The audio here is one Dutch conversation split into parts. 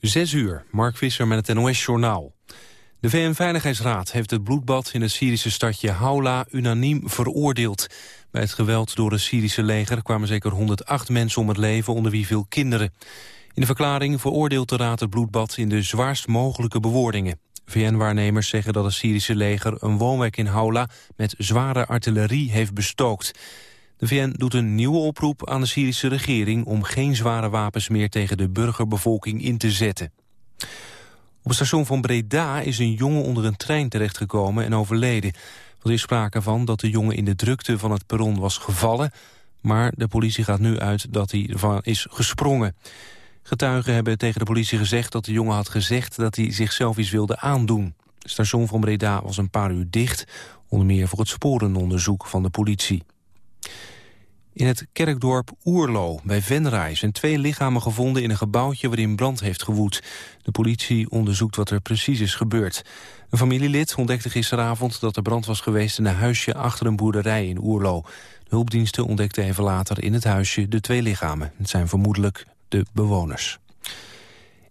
Zes uur, Mark Visser met het NOS-journaal. De VN-veiligheidsraad heeft het bloedbad in het Syrische stadje Haula unaniem veroordeeld. Bij het geweld door het Syrische leger kwamen zeker 108 mensen om het leven, onder wie veel kinderen. In de verklaring veroordeelt de raad het bloedbad in de zwaarst mogelijke bewoordingen. VN-waarnemers zeggen dat het Syrische leger een woonwijk in Haula met zware artillerie heeft bestookt. De VN doet een nieuwe oproep aan de Syrische regering... om geen zware wapens meer tegen de burgerbevolking in te zetten. Op het station van Breda is een jongen onder een trein terechtgekomen en overleden. Er is sprake van dat de jongen in de drukte van het perron was gevallen... maar de politie gaat nu uit dat hij ervan is gesprongen. Getuigen hebben tegen de politie gezegd dat de jongen had gezegd... dat hij zichzelf iets wilde aandoen. Het station van Breda was een paar uur dicht... onder meer voor het sporenonderzoek van de politie. In het kerkdorp Oerlo bij Venray zijn twee lichamen gevonden in een gebouwtje waarin brand heeft gewoed. De politie onderzoekt wat er precies is gebeurd. Een familielid ontdekte gisteravond dat er brand was geweest in een huisje achter een boerderij in Oerlo. De hulpdiensten ontdekten even later in het huisje de twee lichamen. Het zijn vermoedelijk de bewoners.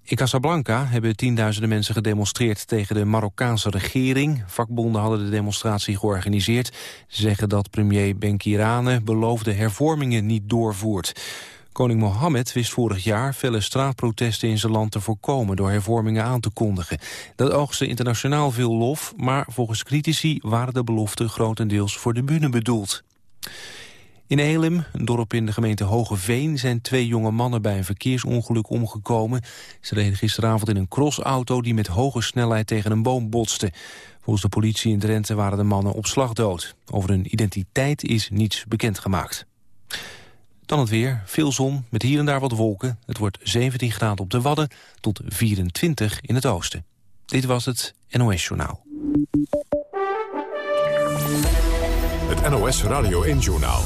In Casablanca hebben tienduizenden mensen gedemonstreerd tegen de Marokkaanse regering. Vakbonden hadden de demonstratie georganiseerd. Ze zeggen dat premier Benkirane beloofde hervormingen niet doorvoert. Koning Mohammed wist vorig jaar felle straatprotesten in zijn land te voorkomen door hervormingen aan te kondigen. Dat oogste internationaal veel lof, maar volgens critici waren de beloften grotendeels voor de bühne bedoeld. In Elim, een dorp in de gemeente Hogeveen, zijn twee jonge mannen bij een verkeersongeluk omgekomen. Ze reden gisteravond in een crossauto die met hoge snelheid tegen een boom botste. Volgens de politie in Drenthe waren de mannen op slag dood. Over hun identiteit is niets bekendgemaakt. Dan het weer, veel zon, met hier en daar wat wolken. Het wordt 17 graden op de Wadden tot 24 in het oosten. Dit was het NOS Journaal. Het NOS Radio 1 Journaal.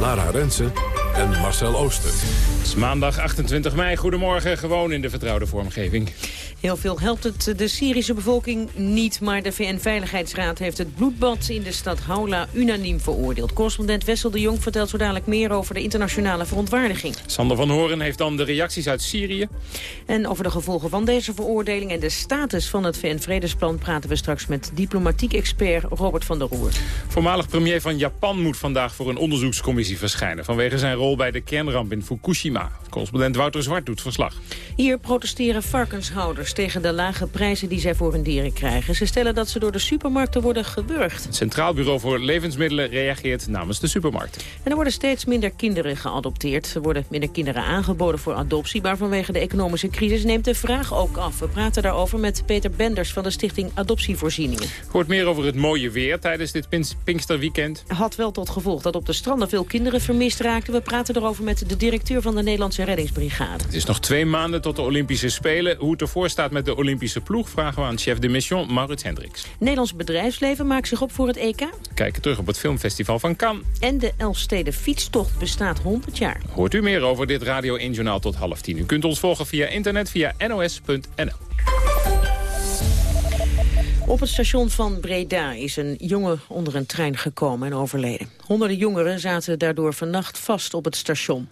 Lara Rensen en Marcel Ooster. Het is maandag 28 mei. Goedemorgen, gewoon in de vertrouwde vormgeving. Heel veel helpt het de Syrische bevolking niet, maar de VN-veiligheidsraad heeft het bloedbad in de stad Haula unaniem veroordeeld. Correspondent Wessel de Jong vertelt zo dadelijk meer over de internationale verontwaardiging. Sander van Horen heeft dan de reacties uit Syrië. En over de gevolgen van deze veroordeling en de status van het VN-vredesplan praten we straks met diplomatiek expert Robert van der Roer. Voormalig premier van Japan moet vandaag voor een onderzoekscommissie verschijnen vanwege zijn rol bij de kernramp in Fukushima. Correspondent Wouter Zwart doet verslag. Hier protesteren varkenshouders tegen de lage prijzen die zij voor hun dieren krijgen. Ze stellen dat ze door de supermarkten worden gewurgd. Het Centraal Bureau voor Levensmiddelen reageert namens de supermarkt. En er worden steeds minder kinderen geadopteerd. Er worden minder kinderen aangeboden voor adoptie... maar vanwege de economische crisis neemt de vraag ook af. We praten daarover met Peter Benders van de stichting Adoptievoorzieningen. Hoort meer over het mooie weer tijdens dit Pinksterweekend. Had wel tot gevolg dat op de stranden veel kinderen vermist raakten. We praten erover met de directeur van de Nederlandse Reddingsbrigade. Het is nog twee maanden tot de Olympische Spelen. Hoe het ervoor staat met de Olympische ploeg... vragen we aan chef de mission Maurits Hendricks. Nederlands bedrijfsleven maakt zich op voor het EK. Kijken terug op het filmfestival van Cannes. En de Elfsteden fietstocht bestaat 100 jaar. Hoort u meer over dit Radio 1 Journaal tot half tien. U kunt ons volgen via internet via nos.nl. Op het station van Breda is een jongen onder een trein gekomen en overleden. Honderden jongeren zaten daardoor vannacht vast op het station.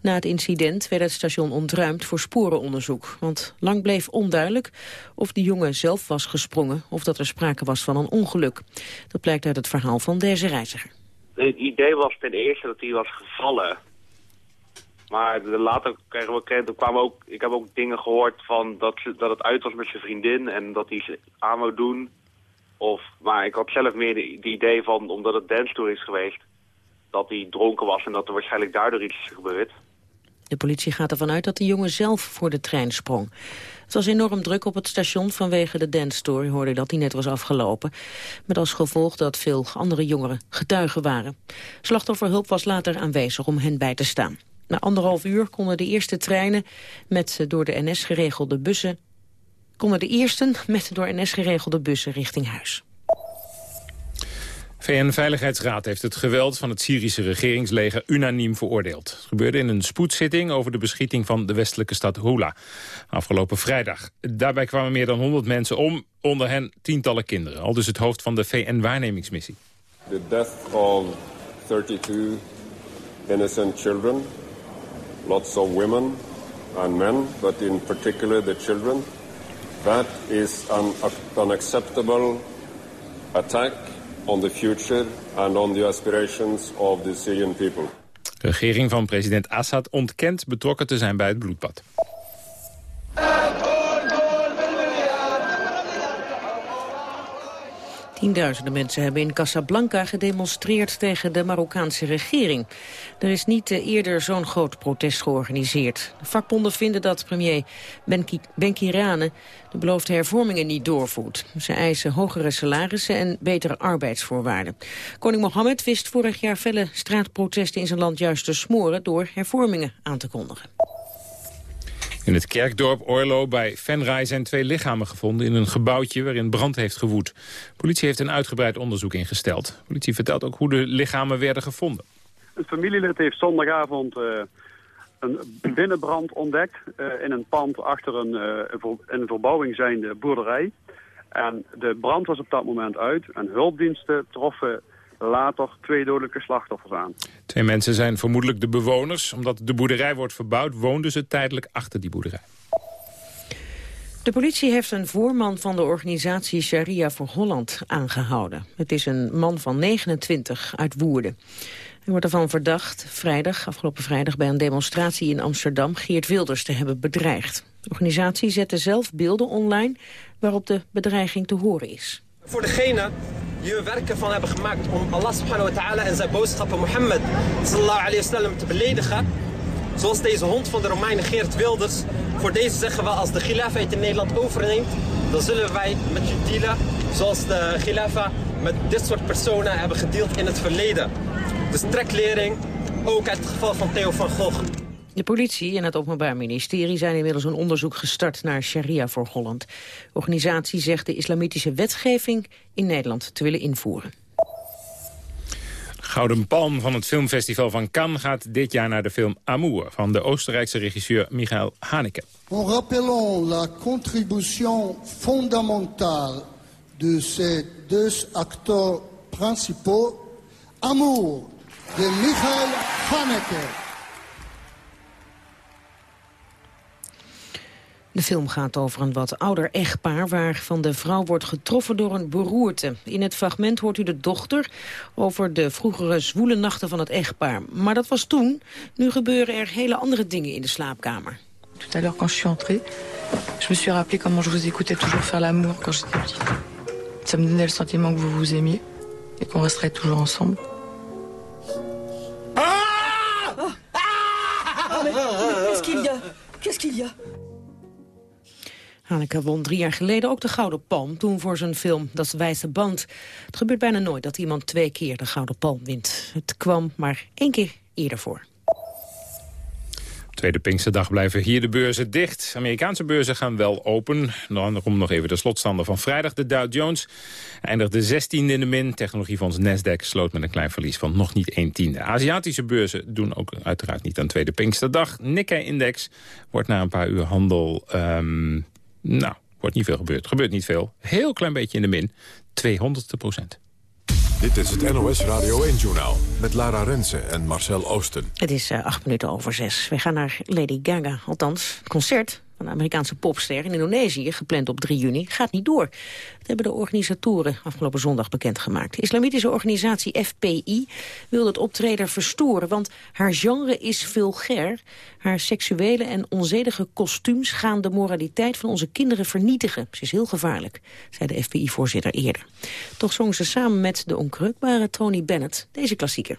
Na het incident werd het station ontruimd voor sporenonderzoek. Want lang bleef onduidelijk of de jongen zelf was gesprongen... of dat er sprake was van een ongeluk. Dat blijkt uit het verhaal van deze reiziger. Het idee was ten eerste dat hij was gevallen. Maar later kregen we, kwamen ook, ik heb ook dingen gehoord van dat, dat het uit was met zijn vriendin... en dat hij ze aan wou doen. Of, maar ik had zelf meer het idee van, omdat het dance tour is geweest... dat hij dronken was en dat er waarschijnlijk daardoor iets is. De politie gaat ervan uit dat de jongen zelf voor de trein sprong. Het was enorm druk op het station vanwege de dance story, hoorde dat die net was afgelopen. Met als gevolg dat veel andere jongeren getuigen waren. Slachtofferhulp was later aanwezig om hen bij te staan. Na anderhalf uur konden de eerste treinen met door de NS geregelde bussen... konden de eersten met door NS geregelde bussen richting huis. VN-veiligheidsraad heeft het geweld van het Syrische regeringsleger unaniem veroordeeld. Het gebeurde in een spoedzitting over de beschieting van de westelijke stad Hula. Afgelopen vrijdag. Daarbij kwamen meer dan 100 mensen om, onder hen tientallen kinderen. Al dus het hoofd van de VN-waarnemingsmissie. The death of 32 innocent children, lots of women, and men, but in particular the children. That is an unacceptable attack on the future and on the aspirations of the Syrian people. De regering van president Assad ontkent betrokken te zijn bij het bloedbad. Tienduizenden mensen hebben in Casablanca gedemonstreerd tegen de Marokkaanse regering. Er is niet eh, eerder zo'n groot protest georganiseerd. De vakbonden vinden dat premier Benkirane de beloofde hervormingen niet doorvoert. Ze eisen hogere salarissen en betere arbeidsvoorwaarden. Koning Mohammed wist vorig jaar felle straatprotesten in zijn land juist te smoren door hervormingen aan te kondigen. In het kerkdorp Orlo bij Venray zijn twee lichamen gevonden... in een gebouwtje waarin brand heeft gewoed. Politie heeft een uitgebreid onderzoek ingesteld. Politie vertelt ook hoe de lichamen werden gevonden. Een familielid heeft zondagavond uh, een binnenbrand ontdekt... Uh, in een pand achter een, uh, een verbouwing zijnde boerderij. En de brand was op dat moment uit. En hulpdiensten troffen later twee dodelijke slachtoffers aan. Twee mensen zijn vermoedelijk de bewoners. Omdat de boerderij wordt verbouwd, woonden ze tijdelijk achter die boerderij. De politie heeft een voorman van de organisatie Sharia voor Holland aangehouden. Het is een man van 29 uit Woerden. Hij wordt ervan verdacht vrijdag, afgelopen vrijdag bij een demonstratie in Amsterdam Geert Wilders te hebben bedreigd. De organisatie zette zelf beelden online waarop de bedreiging te horen is. Voor degene die er werken van hebben gemaakt om Allah subhanahu wa ta'ala en zijn boodschappen Mohammed te beledigen. Zoals deze hond van de Romeinen Geert Wilders. Voor deze zeggen we als de Khilafa in Nederland overneemt, dan zullen wij met je dealen zoals de Khilafa met dit soort personen hebben gedeeld in het verleden. De streklering, ook uit het geval van Theo van Gogh. De politie en het Openbaar Ministerie zijn inmiddels een onderzoek gestart naar sharia voor Holland. De organisatie zegt de islamitische wetgeving in Nederland te willen invoeren. Gouden Palm van het filmfestival van Cannes gaat dit jaar naar de film Amour van de Oostenrijkse regisseur Michael Haneke. En rappelons la contribution fondamentale de ces deux acteurs principaux, Amour de Michael Haneke. De film gaat over een wat ouder echtpaar... waarvan de vrouw wordt getroffen door een beroerte. In het fragment hoort u de dochter over de vroegere zwoele nachten van het echtpaar. Maar dat was toen. Nu gebeuren er hele andere dingen in de slaapkamer. Tout à l'heure, quand je suis entrée, je me suis rappelé comment je vous écoutais toujours faire l'amour quand j'étais petite. Ça me donnait le sentiment que vous vous aimiez et qu'on resterait toujours ensemble. Ah ah Qu'est-ce qu'il y a Qu'est-ce qu'il y a Haneke won drie jaar geleden ook de Gouden Palm, toen voor zijn film Dat Wijze Band. Het gebeurt bijna nooit dat iemand twee keer de Gouden Palm wint. Het kwam maar één keer eerder voor. Tweede Pinksterdag blijven hier de beurzen dicht. Amerikaanse beurzen gaan wel open. Daarom nog even de slotstander van vrijdag. De Dow Jones eindigde 16e in de min. Technologiefonds Nasdaq sloot met een klein verlies van nog niet 1 tiende. Aziatische beurzen doen ook uiteraard niet aan Tweede Pinksterdag. Nikkei-index wordt na een paar uur handel... Um, nou, wordt niet veel gebeurd. Gebeurt niet veel. Heel klein beetje in de min. 200ste procent. Dit is het NOS Radio 1-journaal met Lara Rensen en Marcel Oosten. Het is uh, acht minuten over zes. We gaan naar Lady Gaga. Althans, het concert de Amerikaanse popster in Indonesië, gepland op 3 juni, gaat niet door. Dat hebben de organisatoren afgelopen zondag bekendgemaakt. De islamitische organisatie FPI wil het optreden verstoren, want haar genre is vulgair. Haar seksuele en onzedige kostuums gaan de moraliteit van onze kinderen vernietigen. Ze is heel gevaarlijk, zei de FPI-voorzitter eerder. Toch zong ze samen met de onkreukbare Tony Bennett deze klassieker.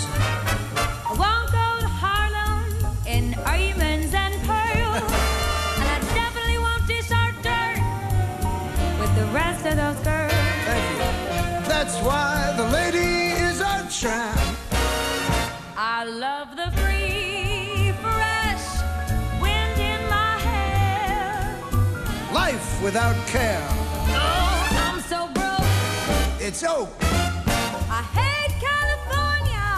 The of girls. Thank you. That's why the lady is our tramp. I love the free, fresh wind in my hair. Life without care. Oh, I'm so broke. It's oak. I hate California.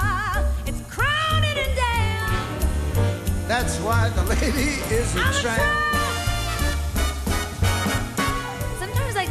It's crowded and damn. That's why the lady is a a tramp.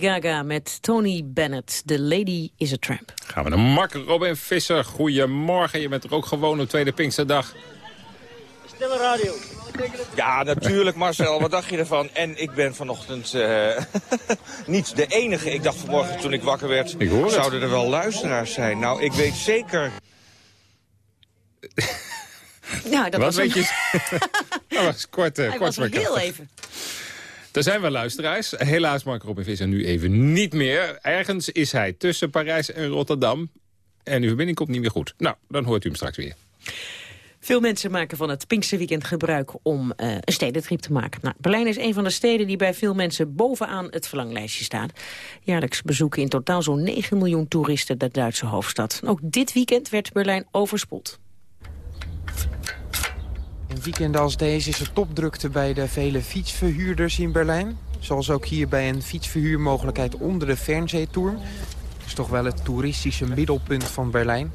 Lady Gaga met Tony Bennett. The Lady is a Tramp. Gaan we naar Mark Robin Visser. Goedemorgen, je bent er ook gewoon op Tweede Pinksterdag. Stille radio. Ja, natuurlijk Marcel. Wat dacht je ervan? En ik ben vanochtend eh, niet de enige. Ik dacht vanmorgen toen ik wakker werd, Ik hoor het. zouden er wel luisteraars zijn. Nou, ik weet zeker... Ja, dat Wat was weet een- je? dat was kort, Hij kort was maar heel even. Er zijn wel luisteraars. Helaas Mark Robin Visser nu even niet meer. Ergens is hij tussen Parijs en Rotterdam. En uw verbinding komt niet meer goed. Nou, dan hoort u hem straks weer. Veel mensen maken van het Pinksterweekend gebruik om eh, een stedentrip te maken. Nou, Berlijn is een van de steden die bij veel mensen bovenaan het verlanglijstje staan. Jaarlijks bezoeken in totaal zo'n 9 miljoen toeristen de Duitse hoofdstad. Ook dit weekend werd Berlijn overspoeld. Een weekend als deze is er topdrukte bij de vele fietsverhuurders in Berlijn. Zoals ook hier bij een fietsverhuurmogelijkheid onder de Fernseetour. Dat is toch wel het toeristische middelpunt van Berlijn.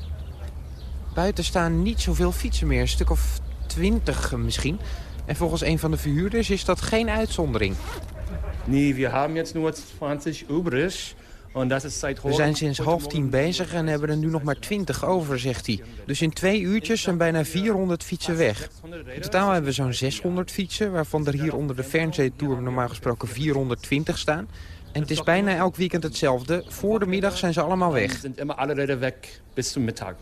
Buiten staan niet zoveel fietsen meer, een stuk of twintig misschien. En volgens een van de verhuurders is dat geen uitzondering. Nee, we hebben jetzt nur 20 übrig. We zijn sinds half tien bezig en hebben er nu nog maar 20 over, zegt hij. Dus in twee uurtjes zijn bijna 400 fietsen weg. In totaal hebben we zo'n 600 fietsen, waarvan er hier onder de Fernseetour normaal gesproken 420 staan. En het is bijna elk weekend hetzelfde. Voor de middag zijn ze allemaal weg. sind immer alle weg bis zum Mittag.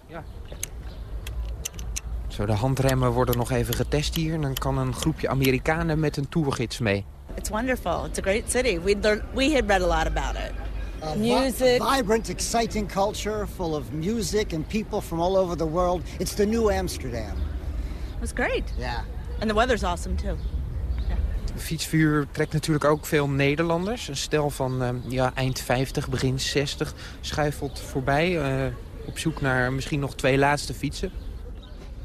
Zo, de handremmen worden nog even getest hier. En dan kan een groepje Amerikanen met een tourgids mee. It's wonderful. It's a great city. We learned, we had read a lot about it. A vi- Music. vibrant, exciting culture full of music and people from all over the world. It's the new Amsterdam. It was great. Yeah. And the weather's awesome too. De fietsvuur trekt natuurlijk ook veel Nederlanders. Een stel van eh, ja, eind 50, begin 60 schuifelt voorbij. eh, op zoek naar misschien nog twee laatste fietsen.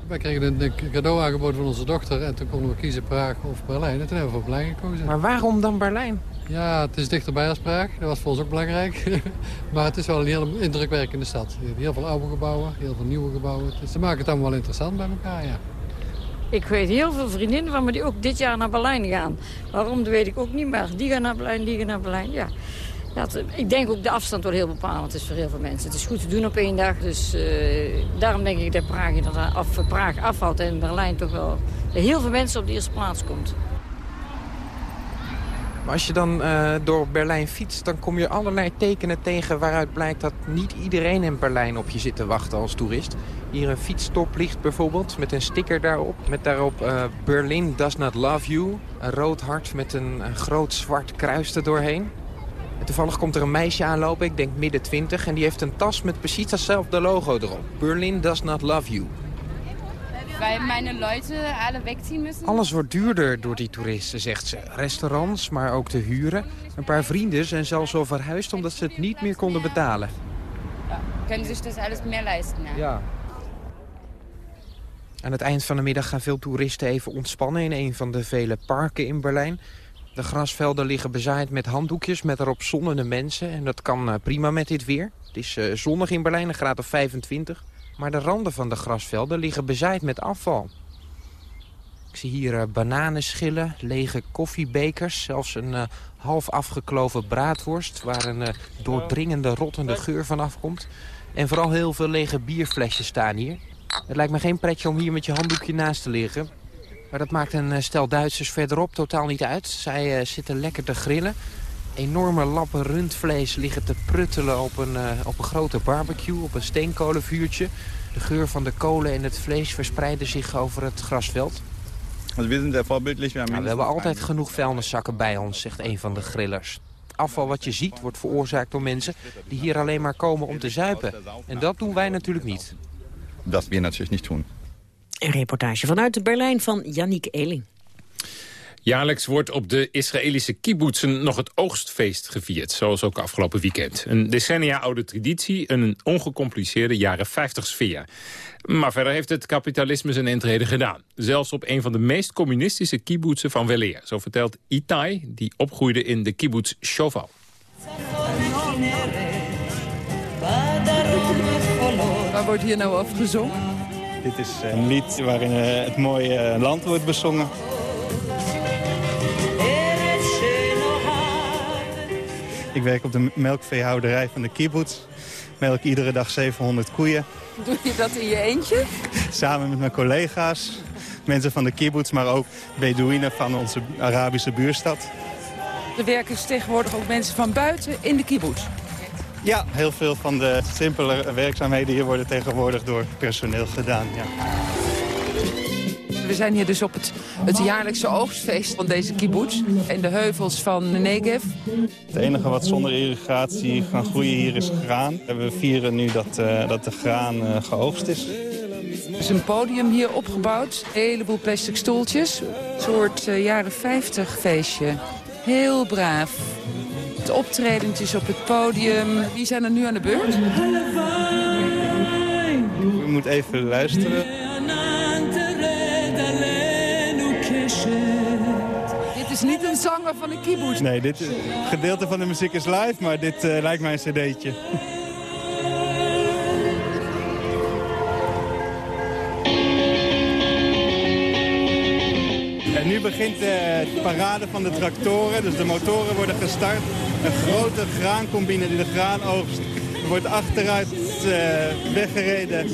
Wij kregen een, een cadeau aangeboden van onze dochter en toen konden we kiezen Praag of Berlijn. En toen hebben we voor Berlijn gekozen. Maar waarom dan Berlijn? Ja, het is dichterbij als Praag. Dat was voor ons ook belangrijk. maar het is wel een hele indrukwekkende stad. Je hebt heel veel oude gebouwen, heel veel nieuwe gebouwen. Ze maken het allemaal wel interessant bij elkaar, ja. Ik weet heel veel vriendinnen van me die ook dit jaar naar Berlijn gaan. Waarom, dat weet ik ook niet, maar die gaan naar Berlijn, die gaan naar Berlijn, ja. Ik denk ook de afstand wordt heel bepalend is voor heel veel mensen. Het is goed te doen op één dag, dus eh, daarom denk ik dat Praag, inderdaad Praag afvalt en Berlijn toch wel heel veel mensen op de eerste plaats komt. Maar als je dan eh, door Berlijn fietst, dan kom je allerlei tekenen tegen... waaruit blijkt dat niet iedereen in Berlijn op je zit te wachten als toerist. Hier een fietsstoplicht bijvoorbeeld, met een sticker daarop. Met daarop eh, Berlin does not love you. Een rood hart met een, een groot zwart kruis erdoorheen. En toevallig komt er een meisje aanlopen, ik denk midden twintig... en die heeft een tas met precies datzelfde logo erop. Berlin does not love you. Weil meine Leute alle wegziehen müssen. Alles wordt duurder door die toeristen, zegt ze. Restaurants, maar ook de huren. Een paar vrienden zijn zelfs al verhuisd omdat ze het niet meer konden betalen. Können sich das alles mehr leisten. Ja. Ja. Aan het eind van de middag gaan veel toeristen even ontspannen in een van de vele parken in Berlijn. De grasvelden liggen bezaaid met handdoekjes met erop zonnende mensen. En dat kan eh, prima met dit weer. Het is eh, zonnig in Berlijn, een graad of 25. Maar de randen van de grasvelden liggen bezaaid met afval. Ik zie hier eh, bananenschillen, lege koffiebekers, zelfs een eh, half afgekloven braadworst... waar een eh, doordringende, rottende geur van afkomt. En vooral heel veel lege bierflesjes staan hier. Het lijkt me geen pretje om hier met je handdoekje naast te liggen. Maar dat maakt een stel Duitsers verderop totaal niet uit. Zij zitten lekker te grillen. Enorme lappen rundvlees liggen te pruttelen op een, eh, op een grote barbecue, op een steenkolenvuurtje. De geur van de kolen en het vlees verspreiden zich over het grasveld. Also haben Nou, we hebben altijd genoeg vuilniszakken bij ons, zegt een van de grillers. Afval wat je ziet wordt veroorzaakt door mensen die hier alleen maar komen om te zuipen. En dat doen wij natuurlijk niet. Das wir natürlich nicht tun. Een reportage vanuit Berlijn van Yannick Eling. Jaarlijks wordt op de Israëlische kibbutzen nog het oogstfeest gevierd. Zoals ook afgelopen weekend. Een decennia oude traditie, een ongecompliceerde jaren 50 sfeer. Maar verder heeft het kapitalisme zijn intrede gedaan. Zelfs op een van de meest communistische kibbutzen van weleer. Zo vertelt Itai, die opgroeide in de kibbutz Shoval. Waar wordt hier nou over gezongen? Dit is een lied waarin eh, het mooie eh, land wordt bezongen. Ik werk op de melkveehouderij van de kibbutz. Melk iedere dag 700 koeien. Doe je dat in je eentje? Samen met mijn collega's. Mensen van de kibbutz, maar ook Bedouinen van onze Arabische buurstad. Er werken tegenwoordig ook mensen van buiten in de kibbutz. Ja, heel veel van de simpele werkzaamheden hier worden tegenwoordig door personeel gedaan. Ja. We zijn hier dus op het, het jaarlijkse oogstfeest van deze kibbutz. In de heuvels van de Negev. Het enige wat zonder irrigatie kan groeien hier is graan. We vieren nu dat, eh, dat de graan eh, geoogst is. Er is een podium hier opgebouwd. Een heleboel plastic stoeltjes. Een soort eh, jaren 50 feestje. Heel braaf. Het optredentjes op het podium. Wie zijn er nu aan de beurt? U moet even luisteren. Is niet een zanger van de kibbutz. Nee, dit eh, gedeelte van de muziek is live, maar dit eh, lijkt mij een cd'tje. En nu begint de parade van de tractoren. Dus de motoren worden gestart. Een grote graancombine die de graan oogst wordt achteruit eh, weggereden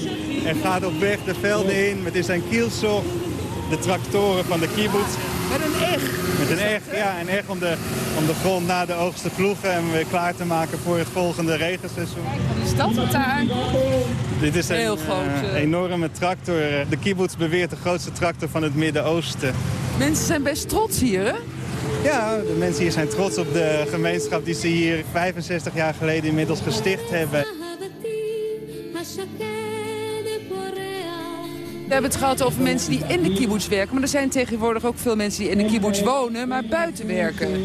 en gaat op weg de velden in met in zijn kielzog de tractoren van de kibbutz. Met een echt. Met een echt, ja, een echt om de, om de grond na de oogst te ploegen en weer klaar te maken voor het volgende regenseizoen. Wat is dat wat daar? Dit is een Heel groot, eh, eh. enorme tractor. De kibbutz beweert de grootste tractor van het Midden-Oosten. Mensen zijn best trots hier, hè? Ja, de mensen hier zijn trots op de gemeenschap die ze hier 65 jaar geleden inmiddels gesticht hebben. We hebben het gehad over mensen die in de kibbutz werken. Maar er zijn tegenwoordig ook veel mensen die in de kibbutz wonen, maar buiten werken.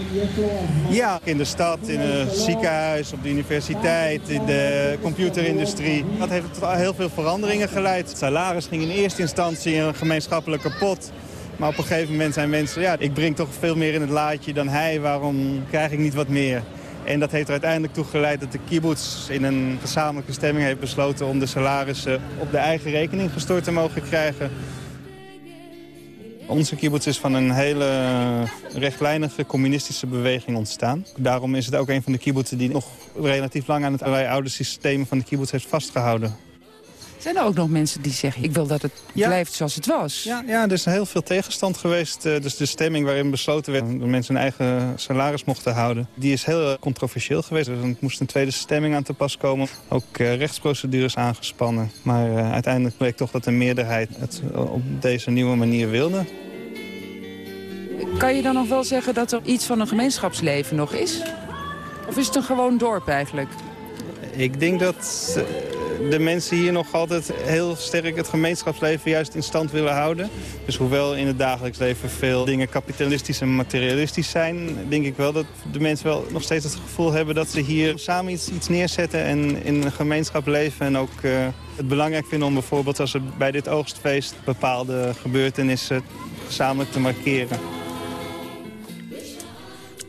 Ja, in de stad, in een ziekenhuis, op de universiteit, in de computerindustrie. Dat heeft tot heel veel veranderingen geleid. Het salaris ging in eerste instantie in een gemeenschappelijke pot. Maar op een gegeven moment zijn mensen, ja, ik breng toch veel meer in het laadje dan hij. Waarom krijg ik niet wat meer? En dat heeft er uiteindelijk toe geleid dat de kibbutz in een gezamenlijke stemming heeft besloten om de salarissen op de eigen rekening gestort te mogen krijgen. Onze kibbutz is van een hele rechtlijnige communistische beweging ontstaan. Daarom is het ook een van de kibbutzen die nog relatief lang aan het allerlei oude systemen van de kibbutz heeft vastgehouden. Zijn er ook nog mensen die zeggen, ik wil dat het blijft zoals het was? Ja, ja, er is heel veel tegenstand geweest. Eh, Dus de stemming waarin besloten werd dat mensen hun eigen salaris mochten houden... die is heel controversieel geweest. Dus er moest een tweede stemming aan te pas komen. Ook eh, rechtsprocedures aangespannen. Maar eh, uiteindelijk bleek toch dat de meerderheid het op deze nieuwe manier wilde. Kan je dan nog wel zeggen dat er iets van een gemeenschapsleven nog is? Of is het een gewoon dorp eigenlijk? Ik denk dat de mensen hier nog altijd heel sterk het gemeenschapsleven juist in stand willen houden. Dus hoewel in het dagelijks leven veel dingen kapitalistisch en materialistisch zijn... denk ik wel dat de mensen wel nog steeds het gevoel hebben dat ze hier samen iets, iets neerzetten... en in een gemeenschap leven en ook eh, het belangrijk vinden om bijvoorbeeld als er bij dit oogstfeest... bepaalde gebeurtenissen gezamenlijk te markeren.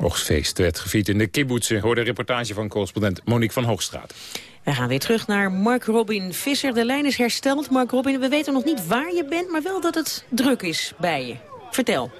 Oogstfeest werd gevierd in de kibbutzen. Hoorde een reportage van correspondent Monique van Hoogstraat. We gaan weer terug naar Mark Robin Visser. De lijn is hersteld. Mark Robin, we weten nog niet waar je bent, maar wel dat het druk is bij je. Vertel.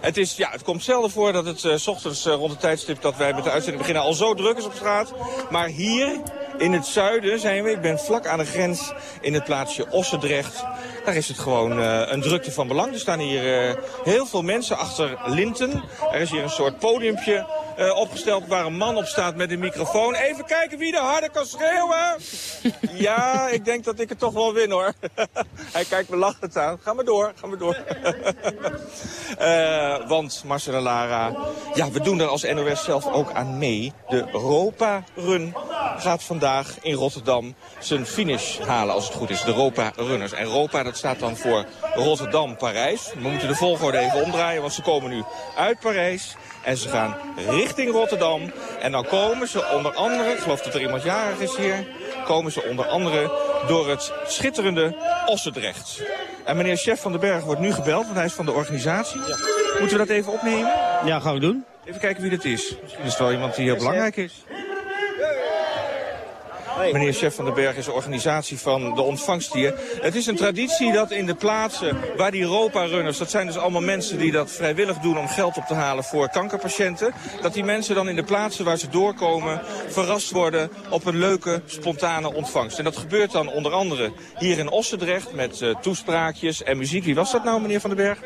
Het, is, ja, het komt zelden voor dat het eh, s ochtends eh, rond het tijdstip dat wij met de uitzending beginnen al zo druk is op straat. Maar hier in het zuiden zijn we. Ik ben vlak aan de grens in het plaatsje Ossendrecht. Daar is het gewoon eh, een drukte van belang. Er staan hier eh, heel veel mensen achter linten. Er is hier een soort podiumpje eh, opgesteld waar een man op staat met een microfoon. Even kijken wie de harder kan schreeuwen. ja, ik denk dat ik het toch wel win hoor. Hij kijkt me lachend aan. Ga maar door, ga maar door. Want Marcel en Lara, ja, we doen er als NOS zelf ook aan mee. De Europa Run gaat vandaag in Rotterdam zijn finish halen als het goed is. De Europa Runners. En Europa, dat staat dan voor Rotterdam, Parijs. We moeten de volgorde even omdraaien, want ze komen nu uit Parijs. En ze gaan richting Rotterdam. En dan komen ze onder andere, ik geloof dat er iemand jarig is hier... komen ze onder andere door het schitterende Ossendrecht. En meneer Chef van den Berg wordt nu gebeld, want hij is van de organisatie. Moeten we dat even opnemen? Ja, gaan we doen. Even kijken wie dat is. Misschien is het wel iemand die heel belangrijk is. Meneer Chef van den Berg is de organisatie van de ontvangst hier. Het is een traditie dat in de plaatsen waar die Europa-runners... dat zijn dus allemaal mensen die dat vrijwillig doen om geld op te halen voor kankerpatiënten... dat die mensen dan in de plaatsen waar ze doorkomen verrast worden op een leuke, spontane ontvangst. En dat gebeurt dan onder andere hier in Ossendrecht met eh, toespraakjes en muziek. Wie was dat nou, meneer van den Berg?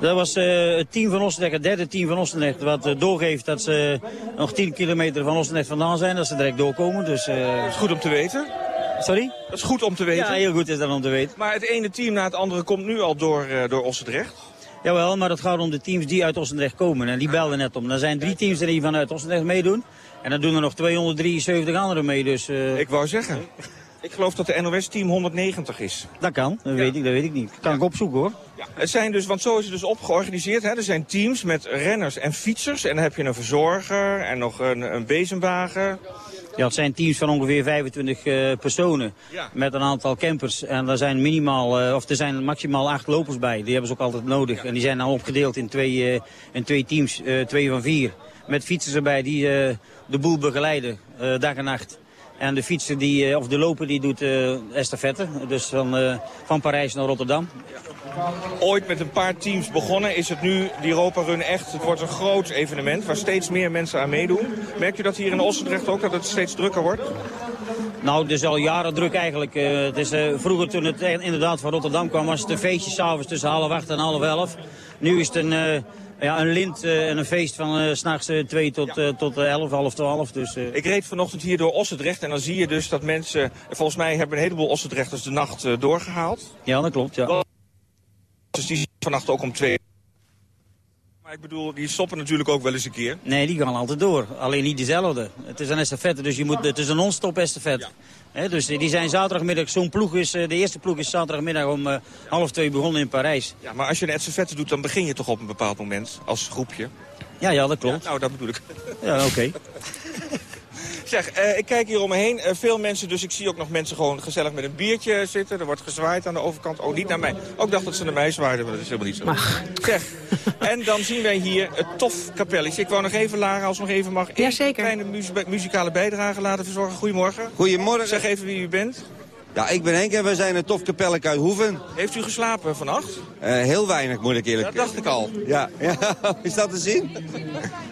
Dat was eh, het team van Oostendrecht, het derde team van Oostendrecht, wat eh, doorgeeft dat ze nog 10 kilometer van Oostendrecht vandaan zijn, dat ze direct doorkomen. Dus, dat is goed om te weten. Sorry? Dat is goed om te weten. Ja, heel goed is dat om te weten. Maar het ene team na het andere komt nu al door, door Ossendrecht. Jawel, maar het gaat om de teams die uit Ossendrecht komen. En die belden net om. Er zijn drie teams die vanuit Ossendrecht meedoen. En dan doen er nog 273 anderen mee. Dus. Ik wou zeggen. Ik geloof dat de NOS team 190 is. Dat kan, dat, ja. weet, ik, dat weet ik niet. Dat kan ik opzoeken hoor. Ja. Het zijn dus, want zo is het dus opgeorganiseerd. Hè? Er zijn teams met renners en fietsers. En dan heb je een verzorger en nog een, een bezemwagen. Ja, het zijn teams van ongeveer 25 uh, personen ja. met een aantal campers. En er zijn minimaal, uh, of er zijn maximaal acht lopers bij. Die hebben ze ook altijd nodig. Ja. En die zijn nou opgedeeld in twee, uh, in twee teams, twee van vier. Met fietsers erbij die de boel begeleiden, dag en nacht. En de fietser, die, of de loper, die doet uh, estafette. Dus van, uh, van Parijs naar Rotterdam. Ooit met een paar teams begonnen is het nu, die Europa Run echt, het wordt een groot evenement waar steeds meer mensen aan meedoen. Merk je dat hier in Ossendrecht ook, dat het steeds drukker wordt? Nou, het is al jaren druk eigenlijk. Uh, het is, uh, vroeger toen het inderdaad van Rotterdam kwam, was het een feestje s'avonds tussen half acht en half elf. Nu is het een... Uh, ja, een lint uh, en een feest van uh, s'nachts uh, 2 tot, ja. tot 11, half 12. Dus, Ik reed vanochtend hier door Ossendrecht en dan zie je dus dat mensen... Volgens mij hebben een heleboel Ossendrechters de nacht doorgehaald. Ja, dat klopt, ja. Dus die vannacht ook om 2 maar ik bedoel, die stoppen natuurlijk ook wel eens een keer. Nee, die gaan altijd door. Alleen niet dezelfde. Het is een estafette, dus je moet, het is een non-stop estafette. Ja. He, dus die zijn zaterdagmiddag, zo'n ploeg is, de eerste ploeg is zaterdagmiddag om uh, half twee begonnen in Parijs. Ja, maar als je een estafette doet, dan begin je toch op een bepaald moment als groepje? Ja, ja, dat klopt. Ja, nou, dat bedoel ik. Ja, oké. Okay. Zeg, uh, ik kijk hier om me heen. Uh, veel mensen, dus ik zie ook nog mensen gewoon gezellig met een biertje zitten. Er wordt gezwaaid aan de overkant. Oh, niet naar mij. Ook oh, dacht dat ze naar mij zwaaiden, maar dat is helemaal niet zo. Mag. Zeg, en dan zien wij hier het tof kapelletje. Ik wou nog even, Lara, als nog even mag... Ja, zeker. een kleine mu muzikale bijdrage laten verzorgen. Goedemorgen. Goedemorgen. Zeg even wie u bent. Ja, ik ben Henk en we zijn een tof kapelletje uit Hoeven. Heeft u geslapen vannacht? Uh, heel weinig, moet ik eerlijk Dat dacht ik al. Ja, ja. is dat te zien?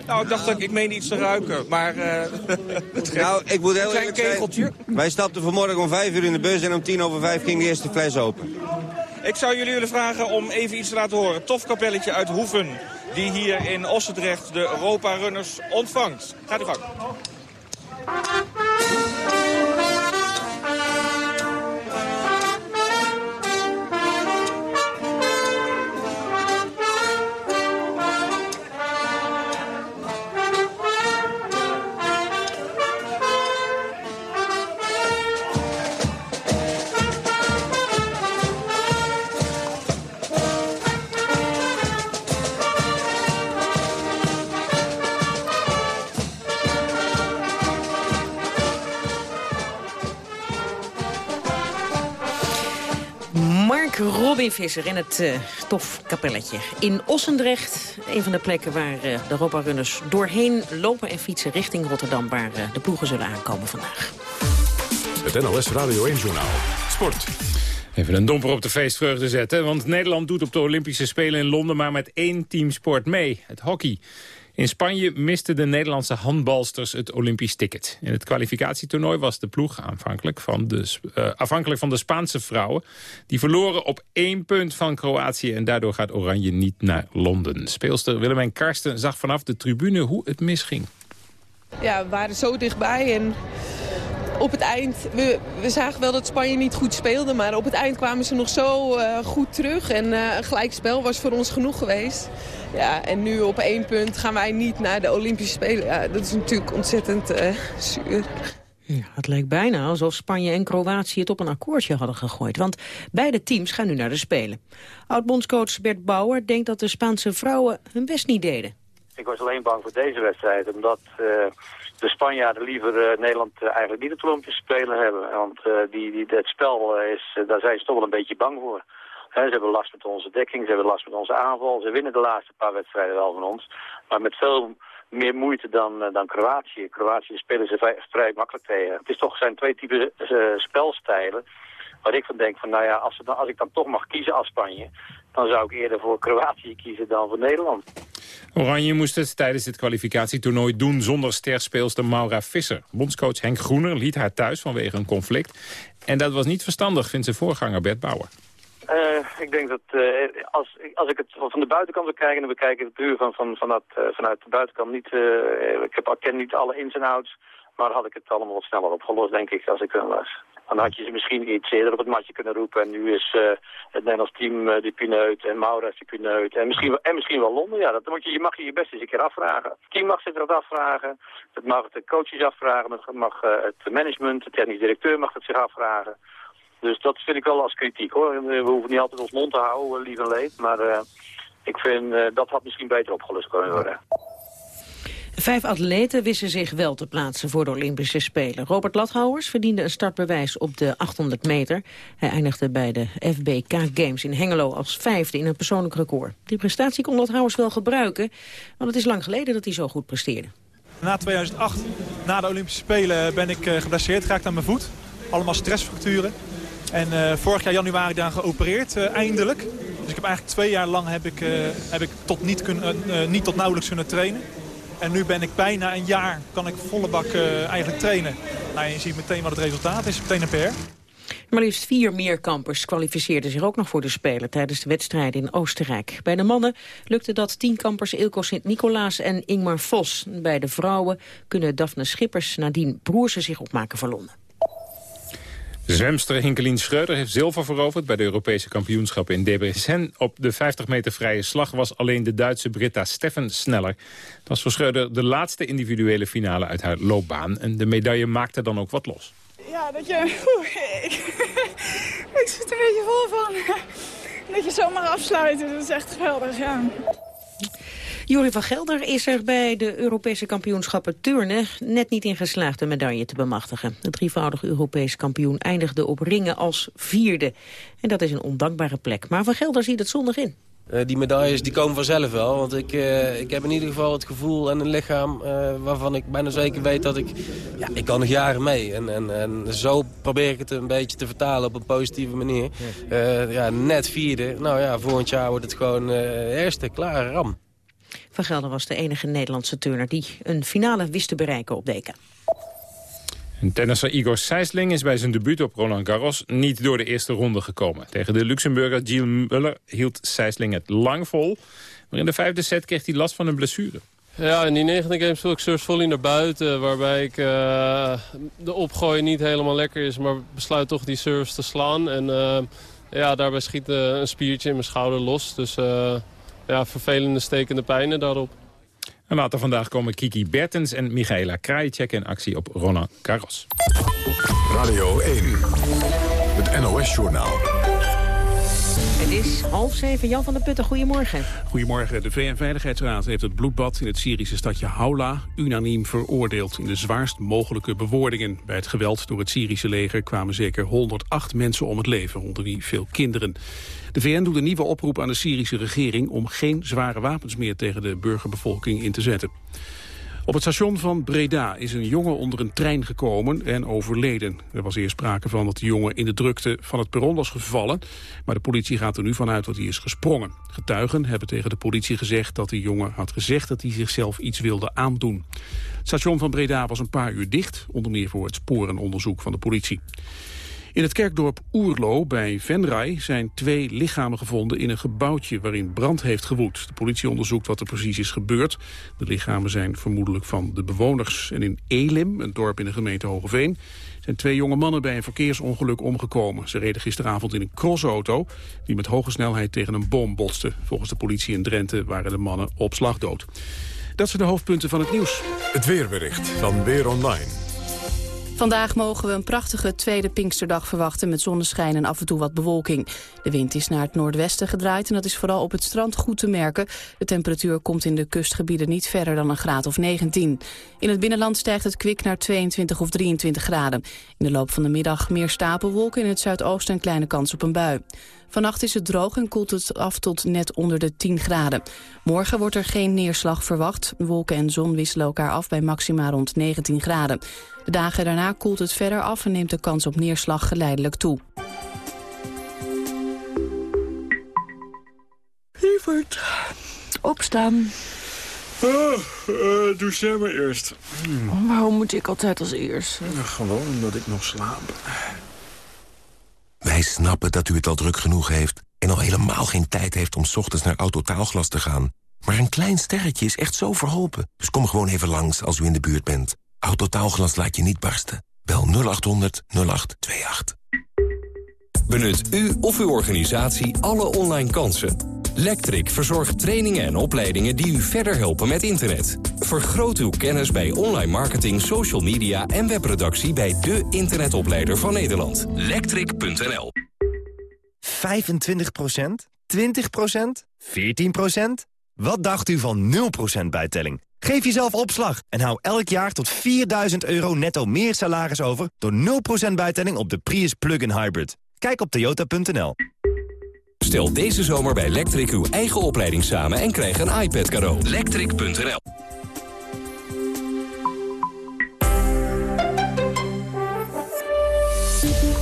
Nou, ik dacht dat ik meen iets te ruiken, maar... Uh, nou, ik moet heel klein kegeltje. Wij stapten vanmorgen om vijf uur in de bus en om tien over vijf ging de eerste fles open. Ik zou jullie willen vragen om even iets te laten horen. Tof kapelletje uit Hoeven, die hier in Ossendrecht de Europa-runners ontvangt. Gaat u gang. Visser in het uh, Tofkapelletje in Ossendrecht. Een van de plekken waar uh, de Europa-runners doorheen lopen en fietsen richting Rotterdam... waar uh, de ploegen zullen aankomen vandaag. Het NLS Radio 1-journaal. Sport. Even een domper op de feestvreugde zetten, want Nederland doet op de Olympische Spelen in Londen maar met één teamsport mee, het hockey. In Spanje misten de Nederlandse handbalsters het Olympisch ticket. In het kwalificatietoernooi was de ploeg aanvankelijk van de, uh, afhankelijk van de Spaanse vrouwen. Die verloren op één punt van Kroatië en daardoor gaat Oranje niet naar Londen. Speelster Willemijn Karsten zag vanaf de tribune hoe het misging. Ja, we waren zo dichtbij en op het eind, we, we, zagen wel dat Spanje niet goed speelde... maar op het eind kwamen ze nog zo uh, goed terug. En uh, een gelijkspel was voor ons genoeg geweest. Ja, en nu op één punt gaan wij niet naar de Olympische Spelen. Ja, dat is natuurlijk ontzettend uh, zuur. Ja, het lijkt bijna alsof Spanje en Kroatië het op een akkoordje hadden gegooid. Want beide teams gaan nu naar de Spelen. Oud-bondscoach Bert Bauer denkt dat de Spaanse vrouwen hun best niet deden. Ik was alleen bang voor deze wedstrijd, omdat de Spanjaarden liever uh, Nederland uh, eigenlijk niet het Olympische Spelen hebben. Want uh, die, die, het spel, is, daar zijn ze toch wel een beetje bang voor. He, ze hebben last met onze dekking, ze hebben last met onze aanval. Ze winnen de laatste paar wedstrijden wel van ons. Maar met veel meer moeite dan, dan Kroatië. Kroatië spelen ze vrij, vrij makkelijk tegen. Het is toch, zijn twee typen spelstijlen. Waar ik van denk, van, nou ja, als, dan, als ik dan toch mag kiezen als Spanje... dan zou ik eerder voor Kroatië kiezen dan voor Nederland. Oranje moest het tijdens dit kwalificatietoernooi doen zonder sterspeelster Maura Visser. Bondscoach Henk Groener liet haar thuis vanwege een conflict. En dat was niet verstandig, vindt zijn voorganger Bert Bauer. Uh, ik denk dat uh, als, als ik het van de buitenkant bekijk... en we kijken het puur van, van, van dat, uh, vanuit de buitenkant niet... ik heb, ken niet alle ins en outs... maar had ik het allemaal wat sneller opgelost, denk ik, als ik er was. Dan had je ze misschien iets eerder op het matje kunnen roepen. En nu is uh, het Nederlands team uh, die pineut en Maura is die pineut. En misschien, en misschien wel Londen. Ja, dat moet je, je mag je je best eens een keer afvragen. Het team mag zich dat afvragen. Het mag de coaches afvragen. Het mag uh, het management, de technisch directeur mag het zich afvragen. Dus dat vind ik wel als kritiek hoor. We hoeven niet altijd ons mond te houden, lief leed. Maar ik vind dat had misschien beter opgelost kunnen worden. Vijf atleten wisten zich wel te plaatsen voor de Olympische Spelen. Robert Lathouwers verdiende een startbewijs op de 800 meter. Hij eindigde bij de FBK Games in Hengelo als vijfde in een persoonlijk record. Die prestatie kon Lathouwers wel gebruiken, want het is lang geleden dat hij zo goed presteerde. Na 2008, na de Olympische Spelen, ben ik uh, geblesseerd geraakt aan mijn voet. Allemaal stressfracturen. En uh, vorig jaar januari daar geopereerd, uh, eindelijk. Dus ik heb eigenlijk twee jaar lang heb ik, heb ik tot niet, kun, niet tot nauwelijks kunnen trainen. En nu ben ik bijna een jaar, kan ik volle bak uh, eigenlijk trainen. Nou, je ziet meteen wat het resultaat is, meteen een per. Maar liefst vier meerkampers kwalificeerden zich ook nog voor de Spelen tijdens de wedstrijden in Oostenrijk. Bij de mannen lukte dat tienkampers Ilko Sint-Nicolaas en Ingmar Vos. Bij de vrouwen kunnen Daphne Schippers nadien broersen zich opmaken voor Londen. Zwemster Hinkelien Schreuder heeft zilver veroverd bij de Europese kampioenschappen in Debrecen. Op de 50 meter vrije slag was alleen de Duitse Britta Steffen sneller. Dat was voor Schreuder de laatste individuele finale uit haar loopbaan. En de medaille maakte dan ook wat los. Ja, dat je... ik, ik zit er een beetje vol van. Dat je zomaar afsluiten, dat is echt geweldig, ja. Jori van Gelder is er bij de Europese kampioenschappen turnen net niet in geslaagd een medaille te bemachtigen. De drievoudige Europese kampioen eindigde op ringen als vierde. En dat is een ondankbare plek. Maar van Gelder ziet het zondag in. Eh, die medailles die komen vanzelf wel. Want ik, uh, ik heb in ieder geval het gevoel en een lichaam uh, waarvan ik bijna zeker weet dat ik... Ja, ik kan nog jaren mee. En, en, en zo probeer ik het een beetje te vertalen op een positieve manier. ja, net vierde. Nou ja, volgend jaar wordt het gewoon eerste, klaar, ram. Van Gelder was de enige Nederlandse turner die een finale wist te bereiken op DK. En tennisser Igor Sijsling is bij zijn debuut op Roland Garros niet door de eerste ronde gekomen. Tegen de Luxemburger Gilles Muller hield Sijsling het lang vol. Maar in de vijfde set kreeg hij last van een blessure. Ja, in die negende game speel ik surf volley naar buiten. Waarbij ik uh, de opgooi niet helemaal lekker is. Maar besluit toch die serves te slaan. En uh, ja, daarbij schiet uh, een spiertje in mijn schouder los. Dus ja, vervelende stekende pijnen daarop. En later vandaag komen Kiki Bertens en Michaela Krajicek in actie op Roland Garros. Radio 1, het NOS-journaal. Het is half zeven. Jan van der Putten, goedemorgen. Goedemorgen. De VN-veiligheidsraad heeft het bloedbad in het Syrische stadje Haula unaniem veroordeeld in de zwaarst mogelijke bewoordingen. Bij het geweld door het Syrische leger kwamen zeker 108 mensen om het leven, onder wie veel kinderen. De VN doet een nieuwe oproep aan de Syrische regering om geen zware wapens meer tegen de burgerbevolking in te zetten. Op het station van Breda is een jongen onder een trein gekomen en overleden. Er was eerst sprake van dat de jongen in de drukte van het perron was gevallen. Maar de politie gaat er nu vanuit dat hij is gesprongen. Getuigen hebben tegen de politie gezegd dat de jongen had gezegd dat hij zichzelf iets wilde aandoen. Het station van Breda was een paar uur dicht, onder meer voor het sporenonderzoek van de politie. In het kerkdorp Oerlo bij Venray zijn twee lichamen gevonden in een gebouwtje waarin brand heeft gewoed. De politie onderzoekt wat er precies is gebeurd. De lichamen zijn vermoedelijk van de bewoners. En in Elim, een dorp in de gemeente Hogeveen, zijn twee jonge mannen bij een verkeersongeluk omgekomen. Ze reden gisteravond in een crossauto die met hoge snelheid tegen een boom botste. Volgens de politie in Drenthe waren de mannen op. Dat zijn de hoofdpunten van het nieuws. Het weerbericht van Weer Online. Vandaag mogen we een prachtige tweede Pinksterdag verwachten... met zonneschijn en af en toe wat bewolking. De wind is naar het noordwesten gedraaid en dat is vooral op het strand goed te merken. De temperatuur komt in de kustgebieden niet verder dan een graad of 19. In het binnenland stijgt het kwik naar 22 of 23 graden. In de loop van de middag meer stapelwolken in het zuidoosten... en kleine kans op een bui. Vannacht is het droog en koelt het af tot net onder de 10 graden. Morgen wordt er geen neerslag verwacht. Wolken en zon wisselen elkaar af bij maxima rond 19 graden. De dagen daarna koelt het verder af en neemt de kans op neerslag geleidelijk toe. Lieverd, opstaan. Oh, uh, doe jij maar eerst. Hmm. Waarom moet ik altijd als eerst? gewoon omdat ik nog slaap. Wij snappen dat u het al druk genoeg heeft... en al helemaal geen tijd heeft om ochtends naar Autotaalglas te gaan. Maar een klein sterretje is echt zo verholpen. Dus kom gewoon even langs als u in de buurt bent. Autotaalglas laat je niet barsten. Bel 0800 0828. Benut u of uw organisatie alle online kansen. Lectric verzorgt trainingen en opleidingen die u verder helpen met internet. Vergroot uw kennis bij online marketing, social media en webproductie bij de internetopleider van Nederland. Lectric.nl 25% 20% 14% Wat dacht u van 0% bijtelling? Geef jezelf opslag en hou elk jaar tot 4000 euro netto meer salaris over... door 0% bijtelling op de Prius Plug-in Hybrid. Kijk op toyota.nl. Stel deze zomer bij Lectric uw eigen opleiding samen en krijg een iPad cadeau. Lectric.nl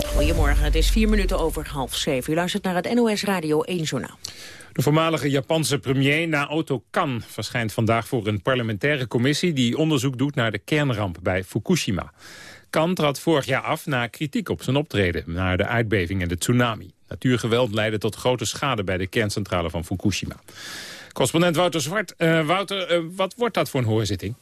Goedemorgen, het is vier minuten over half zeven. U luistert naar het NOS Radio 1 Journaal. De voormalige Japanse premier Naoto Kan verschijnt vandaag voor een parlementaire commissie... die onderzoek doet naar de kernramp bij Fukushima. Kan trad vorig jaar af na kritiek op zijn optreden... naar de aardbeving en de tsunami. Natuurgeweld leidde tot grote schade bij de kerncentrale van Fukushima. Correspondent Wouter Zwart. Uh, Wouter, uh, wat wordt dat voor een hoorzitting?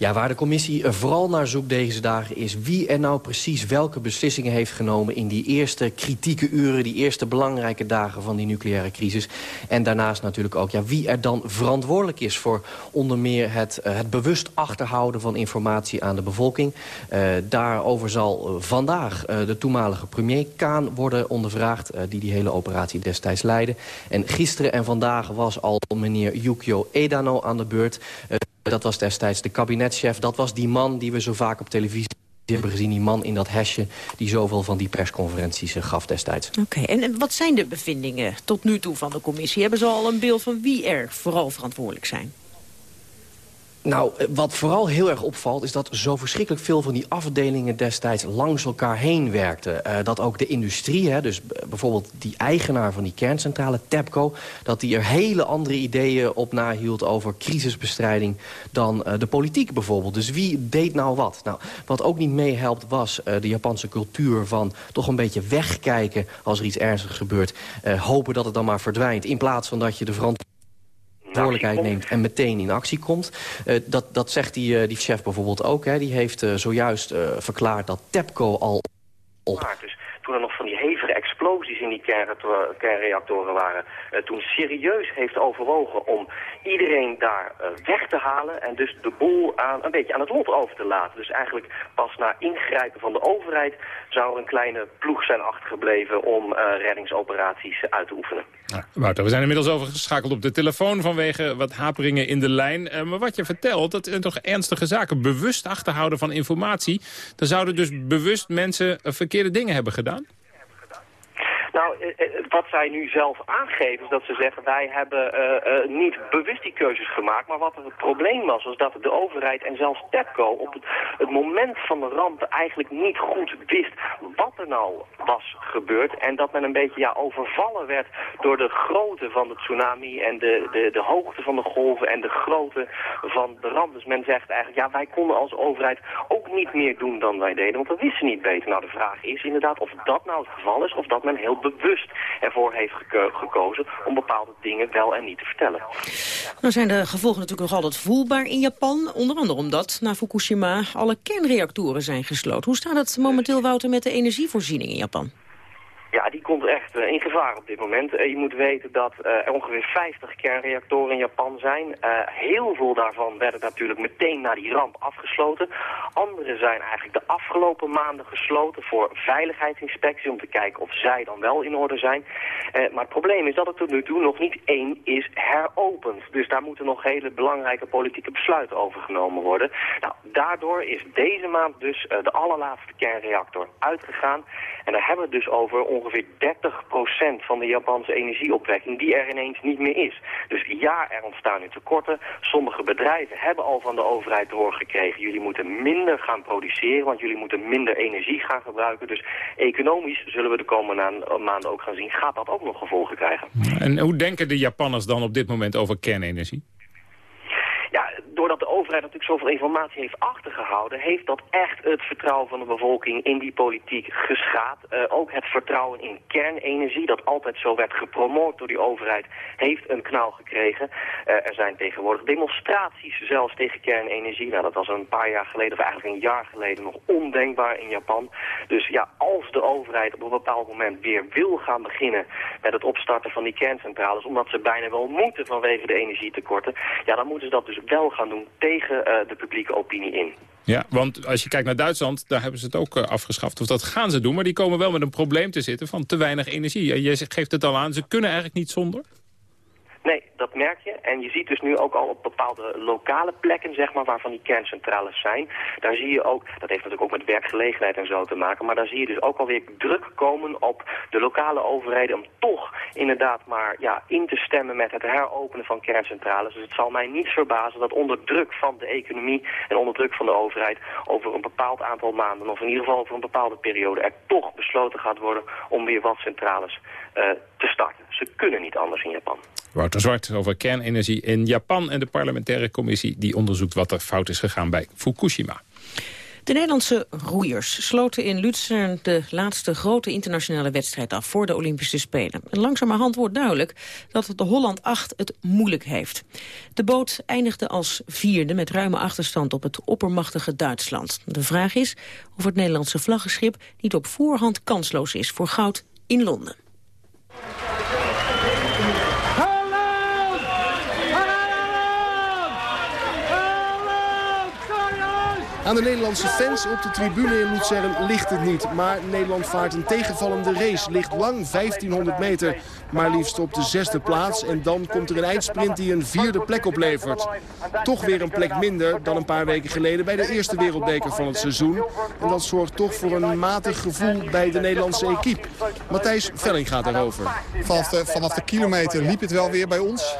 Ja, waar de commissie vooral naar zoekt deze dagen is wie er nou precies welke beslissingen heeft genomen in die eerste kritieke uren, die eerste belangrijke dagen van die nucleaire crisis. En daarnaast natuurlijk ook ja, wie er dan verantwoordelijk is voor onder meer het, uh, het bewust achterhouden van informatie aan de bevolking. Uh, daarover zal vandaag de toenmalige premier Kaan worden ondervraagd, die die hele operatie destijds leidde. En gisteren en vandaag was al meneer Yukio Edano aan de beurt. Dat was destijds de kabinetchef. Dat was die man die we zo vaak op televisie hebben gezien die man in dat hesje... die zoveel van die persconferenties eh, gaf destijds. Oké, en, en wat zijn de bevindingen tot nu toe van de commissie? Hebben ze al een beeld van wie er vooral verantwoordelijk zijn? Nou, eh, wat vooral heel erg opvalt... is dat zo verschrikkelijk veel van die afdelingen destijds langs elkaar heen werkten. Uh, dat ook de industrie, hè, dus bijvoorbeeld die eigenaar van die kerncentrale, TEPCO... dat die er hele andere ideeën op nahield over crisisbestrijding... dan uh, de politiek bijvoorbeeld. Dus wie deed nou wat? Nou, wat ook niet meehelpt was de Japanse cultuur van... toch een beetje wegkijken als er iets ernstigs gebeurt. hopen dat het dan maar verdwijnt. In plaats van dat je de verantwoordelijkheid verantwoordelijkheid neemt en meteen in actie komt. Uh, dat, dat zegt die, uh, die chef bijvoorbeeld ook. Hè. Die heeft uh, zojuist verklaard dat TEPCO al op... Dus toen er nog van die hevige in die kernreactoren waren... toen serieus heeft overwogen om iedereen daar weg te halen... en dus de boel aan, een beetje aan het lot over te laten. Dus eigenlijk pas na ingrijpen van de overheid... zou er een kleine ploeg zijn achtergebleven om reddingsoperaties uit te oefenen. Ja, Wouter, we zijn inmiddels overgeschakeld op de telefoon vanwege wat haperingen in de lijn. Maar wat je vertelt, dat zijn toch ernstige zaken. Bewust achterhouden van informatie. Dan zouden dus bewust mensen verkeerde dingen hebben gedaan? Nou, wat zij nu zelf aangeven is dat ze zeggen... wij hebben uh, niet bewust die keuzes gemaakt. Maar wat het probleem was, was dat de overheid en zelfs TEPCO... op het, het, moment van de ramp eigenlijk niet goed wist wat er nou was gebeurd. En dat men een beetje ja, overvallen werd door de grootte van de tsunami... en de, de, de hoogte van de golven en de grootte van de ramp. Dus men zegt eigenlijk, ja, wij konden als overheid ook niet meer doen dan wij deden. Want we wisten niet beter. Nou, de vraag is inderdaad of dat nou het geval is... of dat men heel bewust ervoor heeft gekozen om bepaalde dingen wel en niet te vertellen. Nou zijn de gevolgen natuurlijk nog altijd voelbaar in Japan. Onder andere omdat na Fukushima alle kernreactoren zijn gesloten. Hoe staat het momenteel, Wouter, met de energievoorziening in Japan? Ja, die komt echt uh, in gevaar op dit moment. Uh, je moet weten dat uh, er ongeveer 50 kernreactoren in Japan zijn. heel veel daarvan werden natuurlijk meteen na die ramp afgesloten. Andere zijn eigenlijk de afgelopen maanden gesloten voor veiligheidsinspectie... om te kijken of zij dan wel in orde zijn. maar het probleem is dat er tot nu toe nog niet één is heropend. Dus daar moeten nog hele belangrijke politieke besluiten over genomen worden. Nou, daardoor is deze maand dus de allerlaatste kernreactor uitgegaan. En daar hebben we het dus over ongeveer 30% van de Japanse energieopwekking die er ineens niet meer is. Dus ja, er ontstaan nu tekorten. Sommige bedrijven hebben al van de overheid te horen gekregen... jullie moeten minder gaan produceren, want jullie moeten minder energie gaan gebruiken. Dus economisch zullen we de komende maanden ook gaan zien... gaat dat ook nog gevolgen krijgen. En hoe denken de Japanners dan op dit moment over kernenergie? Doordat de overheid natuurlijk zoveel informatie heeft achtergehouden... heeft dat echt het vertrouwen van de bevolking in die politiek geschaad. Uh, ook het vertrouwen in kernenergie, dat altijd zo werd gepromoot door die overheid... heeft een knauw gekregen. Uh, er zijn tegenwoordig demonstraties zelfs tegen kernenergie. Nou, dat was een paar jaar geleden, of eigenlijk een jaar geleden... nog ondenkbaar in Japan. Dus ja, als de overheid op een bepaald moment weer wil gaan beginnen... met het opstarten van die kerncentrales... omdat ze bijna wel moeten vanwege de energietekorten... ja, dan moeten ze dat dus wel gaan tegen uh, de publieke opinie in. Ja, want als je kijkt naar Duitsland, daar hebben ze het ook uh, afgeschaft. Of dat gaan ze doen, maar die komen wel met een probleem te zitten van te weinig energie. Je geeft het al aan, ze kunnen eigenlijk niet zonder. Nee, dat merk je. En je ziet dus nu ook al op bepaalde lokale plekken, zeg maar, waarvan die kerncentrales zijn. Daar zie je ook, dat heeft natuurlijk ook met werkgelegenheid en zo te maken, maar daar zie je dus ook alweer druk komen op de lokale overheden om toch inderdaad maar ja, in te stemmen met het heropenen van kerncentrales. Dus het zal mij niet verbazen dat onder druk van de economie en onder druk van de overheid over een bepaald aantal maanden, of in ieder geval over een bepaalde periode, er toch besloten gaat worden om weer wat centrales uh, te starten. Ze kunnen niet anders in Japan. Wouter Zwart over kernenergie in Japan... en de parlementaire commissie die onderzoekt wat er fout is gegaan bij Fukushima. De Nederlandse roeiers sloten in Luzern de laatste grote internationale wedstrijd af voor de Olympische Spelen. En langzamerhand wordt duidelijk dat de Holland 8 het moeilijk heeft. De boot eindigde als vierde met ruime achterstand op het oppermachtige Duitsland. De vraag is of het Nederlandse vlaggenschip niet op voorhand kansloos is voor goud in Londen. Thank you. Aan de Nederlandse fans op de tribune in Luzern ligt het niet. Maar Nederland vaart een tegenvallende race. Ligt lang 1500 meter, maar liefst op de zesde plaats. En dan komt er een eindsprint die een vierde plek oplevert. Toch weer een plek minder dan een paar weken geleden bij de eerste wereldbeker van het seizoen. En dat zorgt toch voor een matig gevoel bij de Nederlandse equipe. Matthijs Velling gaat daarover. Vanaf de, de kilometer liep het wel weer bij ons.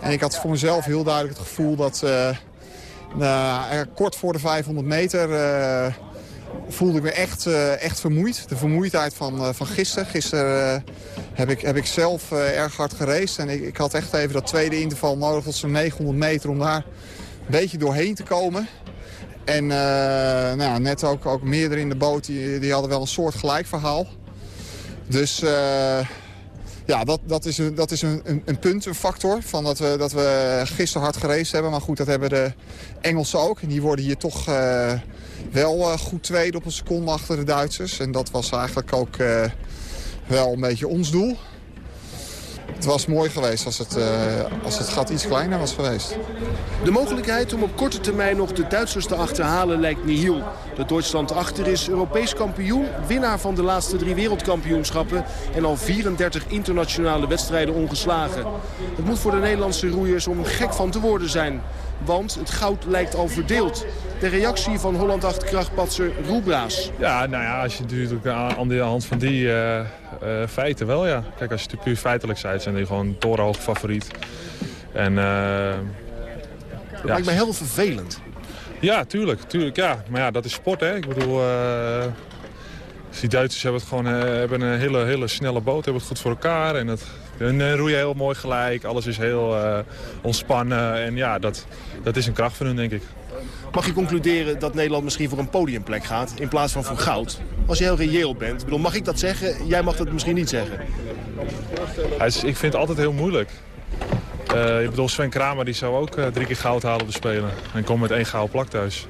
En ik had voor mezelf heel duidelijk het gevoel dat... Uh, kort voor de 500 meter uh, voelde ik me echt, echt vermoeid. De vermoeidheid van, van gisteren. Gisteren heb, ik, heb ik zelf erg hard geraced. En ik, ik, had echt even dat tweede interval nodig tot zo'n 900 meter om daar een beetje doorheen te komen. En nou, net ook, ook meerdere in de boot, die, die hadden wel een soort gelijk verhaal. Dus ja, dat, dat is, een, dat is een, een, een, punt, een factor. Van dat, we, dat we gisteren hard geraced hebben. Maar goed, dat hebben de Engelsen ook. En die worden hier toch uh, wel uh, goed tweede op een seconde achter de Duitsers. En dat was eigenlijk ook uh, wel een beetje ons doel. Het was mooi geweest als het, uh, als het gat iets kleiner was geweest. De mogelijkheid om op korte termijn nog de Duitsers te achterhalen lijkt nihil. Dat Duitsland achter is Europees kampioen, winnaar van de laatste drie wereldkampioenschappen... en al 34 internationale wedstrijden ongeslagen. Het moet voor de Nederlandse roeiers om gek van te worden zijn. Want het goud lijkt al verdeeld. De reactie van Holland 8 krachtpatser Roebraas. Ja, nou ja, als je natuurlijk aan de hand van die uh, uh, feiten wel, ja. Kijk, als je het puur feitelijk zijt, zijn die gewoon torenhoog favoriet. En... Uh, dat ja. lijkt me heel vervelend. Ja, tuurlijk, tuurlijk, ja. Maar ja, dat is sport, hè. Ik bedoel, die Duitsers hebben, het gewoon, hebben een hele, hele snelle boot, hebben het goed voor elkaar. En het, hun roeien heel mooi gelijk, alles is heel ontspannen. En ja, dat, dat is een kracht van hun, denk ik. Mag je concluderen dat Nederland misschien voor een podiumplek gaat in plaats van voor goud? Als je heel reëel bent. Ik bedoel, mag ik dat zeggen? Jij mag dat misschien niet zeggen. ik vind het altijd heel moeilijk. Uh, ik bedoel, Sven Kramer die zou ook uh, drie keer goud halen op de Spelen. En komt met één gouden plak thuis.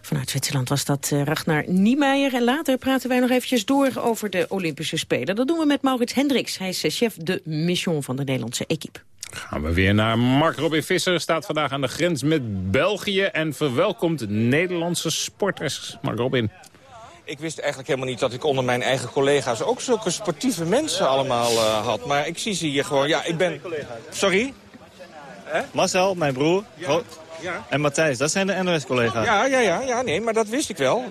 Vanuit Zwitserland was dat uh, Ragnar Niemeyer. En later praten wij nog eventjes door over de Olympische Spelen. Dat doen we met Maurits Hendricks. Hij is chef de mission van de Nederlandse equipe. Gaan we weer naar Mark Robin Visser. Staat vandaag aan de grens met België en verwelkomt Nederlandse sporters. Mark Robin. Ik wist eigenlijk helemaal niet dat ik onder mijn eigen collega's ook zulke sportieve mensen allemaal uh, had. Maar ik zie ze hier gewoon. Ja, ik ben... Sorry? Marcel, mijn broer. Ja. Ja. En Matthijs, dat zijn de NOS-collega's. Ja, ja, ja, ja, nee, maar dat wist ik wel.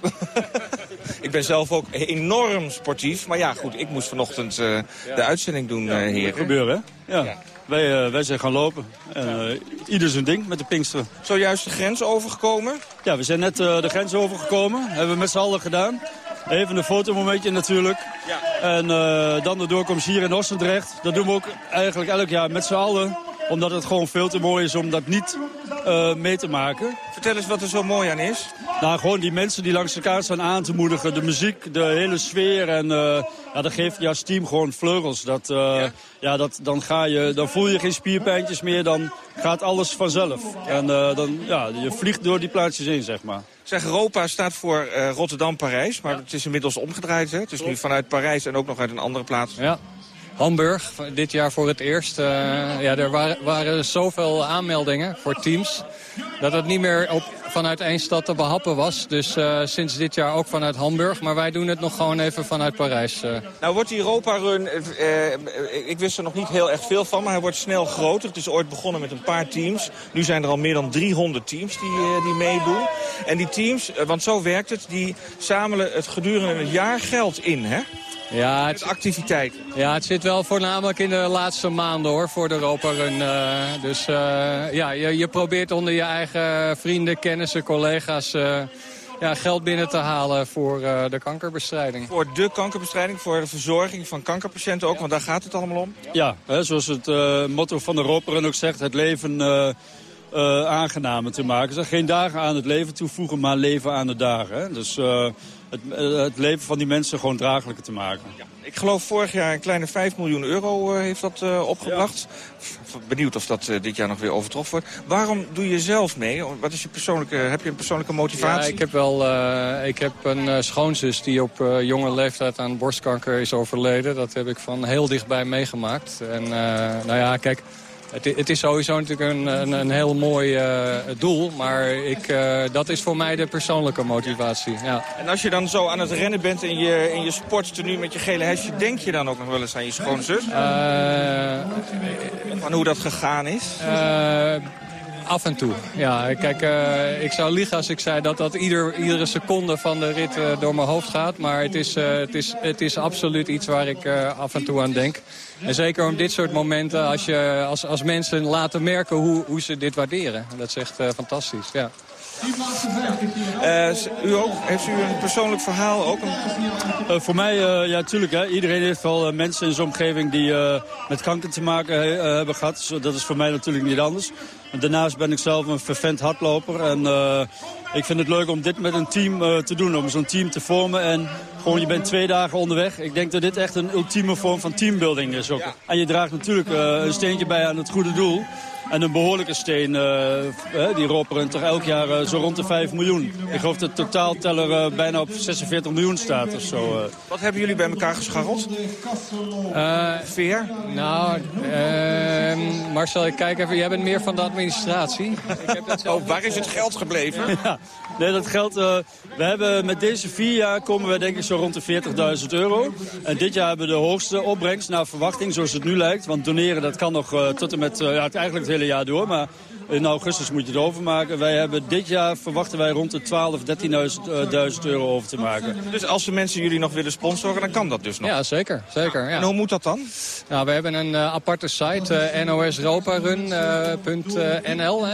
ik ben zelf ook enorm sportief. Maar ja, goed, ik moest vanochtend uh, de uitzending doen, uh, heren. gebeuren, hè? ja. ja. Wij, uh, wij zijn gaan lopen. En, uh, ieder zijn ding met de Pinksteren. Zojuist de grens overgekomen? Ja, we zijn net uh, de grens overgekomen. Hebben we met z'n allen gedaan. Even een fotomomentje natuurlijk. Ja. En dan de doorkomst hier in Ossendrecht. Dat doen we ook eigenlijk elk jaar met z'n allen omdat het gewoon veel te mooi is om dat niet uh, mee te maken. Vertel eens wat er zo mooi aan is. Nou, gewoon die mensen die langs elkaar staan aan te moedigen. De muziek, de hele sfeer. En uh, ja, dat geeft je als team gewoon vleugels. Dat, uh, ja. ja. dat, dan, ga je, dan voel je geen spierpijntjes meer. Dan gaat alles vanzelf. En dan, ja, je vliegt door die plaatsjes heen, zeg maar. Zeg, Europa staat voor Rotterdam-Parijs. Maar het is inmiddels omgedraaid, hè? Het is nu vanuit Parijs en ook nog uit een andere plaats. Ja. Hamburg, dit jaar voor het eerst. Uh, ja, er waren, waren zoveel aanmeldingen voor teams... dat het niet meer op, vanuit één stad te behappen was. Dus uh, sinds dit jaar ook vanuit Hamburg. Maar wij doen het nog gewoon even vanuit Parijs. Uh. Nou wordt die Europa-run... ik wist er nog niet heel erg veel van, maar hij wordt snel groter. Het is ooit begonnen met een paar teams. Nu zijn er al meer dan 300 teams die, die meedoen. En die teams, want zo werkt het, die zamelen het gedurende het jaar geld in, hè? Ja, het, activiteit. Ja, het zit wel voornamelijk in de laatste maanden hoor, voor de Europa Run. Uh, dus uh, ja, je, je, probeert onder je eigen vrienden, kennissen, collega's... Uh, ja, geld binnen te halen voor de kankerbestrijding. Voor de kankerbestrijding, voor de verzorging van kankerpatiënten ook, want daar gaat het allemaal om? Ja, hè, zoals het motto van de Europa Run ook zegt, het leven aangenamer te maken. Dus geen dagen aan het leven toevoegen, maar leven aan de dagen. Hè. Dus het, eh, het, leven van die mensen gewoon draaglijker te maken. Ja. Ik geloof vorig jaar een kleine 5 miljoen euro uh, heeft dat uh, opgebracht. Ja. Benieuwd of dat uh, dit jaar nog weer overtroffen wordt. Waarom doe je zelf mee? Wat is je persoonlijke, heb je een persoonlijke motivatie? Ja, ik heb wel ik heb een schoonzus die op jonge leeftijd aan borstkanker is overleden. Dat heb ik van heel dichtbij meegemaakt. En nou ja, kijk, Het, het, is sowieso natuurlijk een, een, een heel mooi uh, doel, maar ik, uh, dat is voor mij de persoonlijke motivatie. Ja. En als je dan zo aan het rennen bent in je, in je met je gele hesje, denk je dan ook nog wel eens aan je schoonzus? Uh, van hoe dat gegaan is? Af en toe. Ja, kijk, uh, ik zou liegen als ik zei dat dat ieder, iedere seconde van de rit uh, door mijn hoofd gaat. Maar het is, uh, het is, het is absoluut iets waar ik af en toe aan denk. En zeker om dit soort momenten, als, je, als, als mensen laten merken hoe, hoe ze dit waarderen. Dat is echt fantastisch, ja. Uh, u ook? Heeft u een persoonlijk verhaal ook? Een... Uh, voor mij, uh, ja, tuurlijk. Hè. Iedereen heeft wel mensen in zijn omgeving die met kanker te maken hebben gehad. dat is voor mij natuurlijk niet anders. Daarnaast ben ik zelf een vervent hardloper. En ik vind het leuk om dit met een team te doen. Om zo'n team te vormen. En gewoon, je bent twee dagen onderweg. Ik denk dat dit echt een ultieme vorm van teambuilding is ook. En je draagt natuurlijk een steentje bij aan het goede doel. En een behoorlijke steen, uh, die ropperen toch elk jaar uh, zo rond de 5 miljoen. Ik geloof dat de totaalteller uh, bijna op 46 miljoen staat of zo. Wat hebben jullie bij elkaar gescharreld? Veer? Nou, ehm, Marcel, ik kijk even. Jij bent meer van de administratie. ik heb dat oh, waar is het geld gebleven? ja, nee, dat geld... we hebben met deze vier jaar komen we denk ik zo rond de 40.000 euro. En dit jaar hebben we de hoogste opbrengst naar verwachting, zoals het nu lijkt. Want doneren, dat kan nog tot en met... ja, eigenlijk het hele jaar door. Maar in augustus moet je het overmaken. Wij hebben dit jaar verwachten wij rond de 12, 13.000 euro over te maken. Dus als de mensen jullie nog willen sponsoren, dan kan dat dus nog? Ja, zeker. zeker ja. En hoe moet dat dan? Nou, we hebben een uh, aparte site, uh, nosroparun.nl. Uh,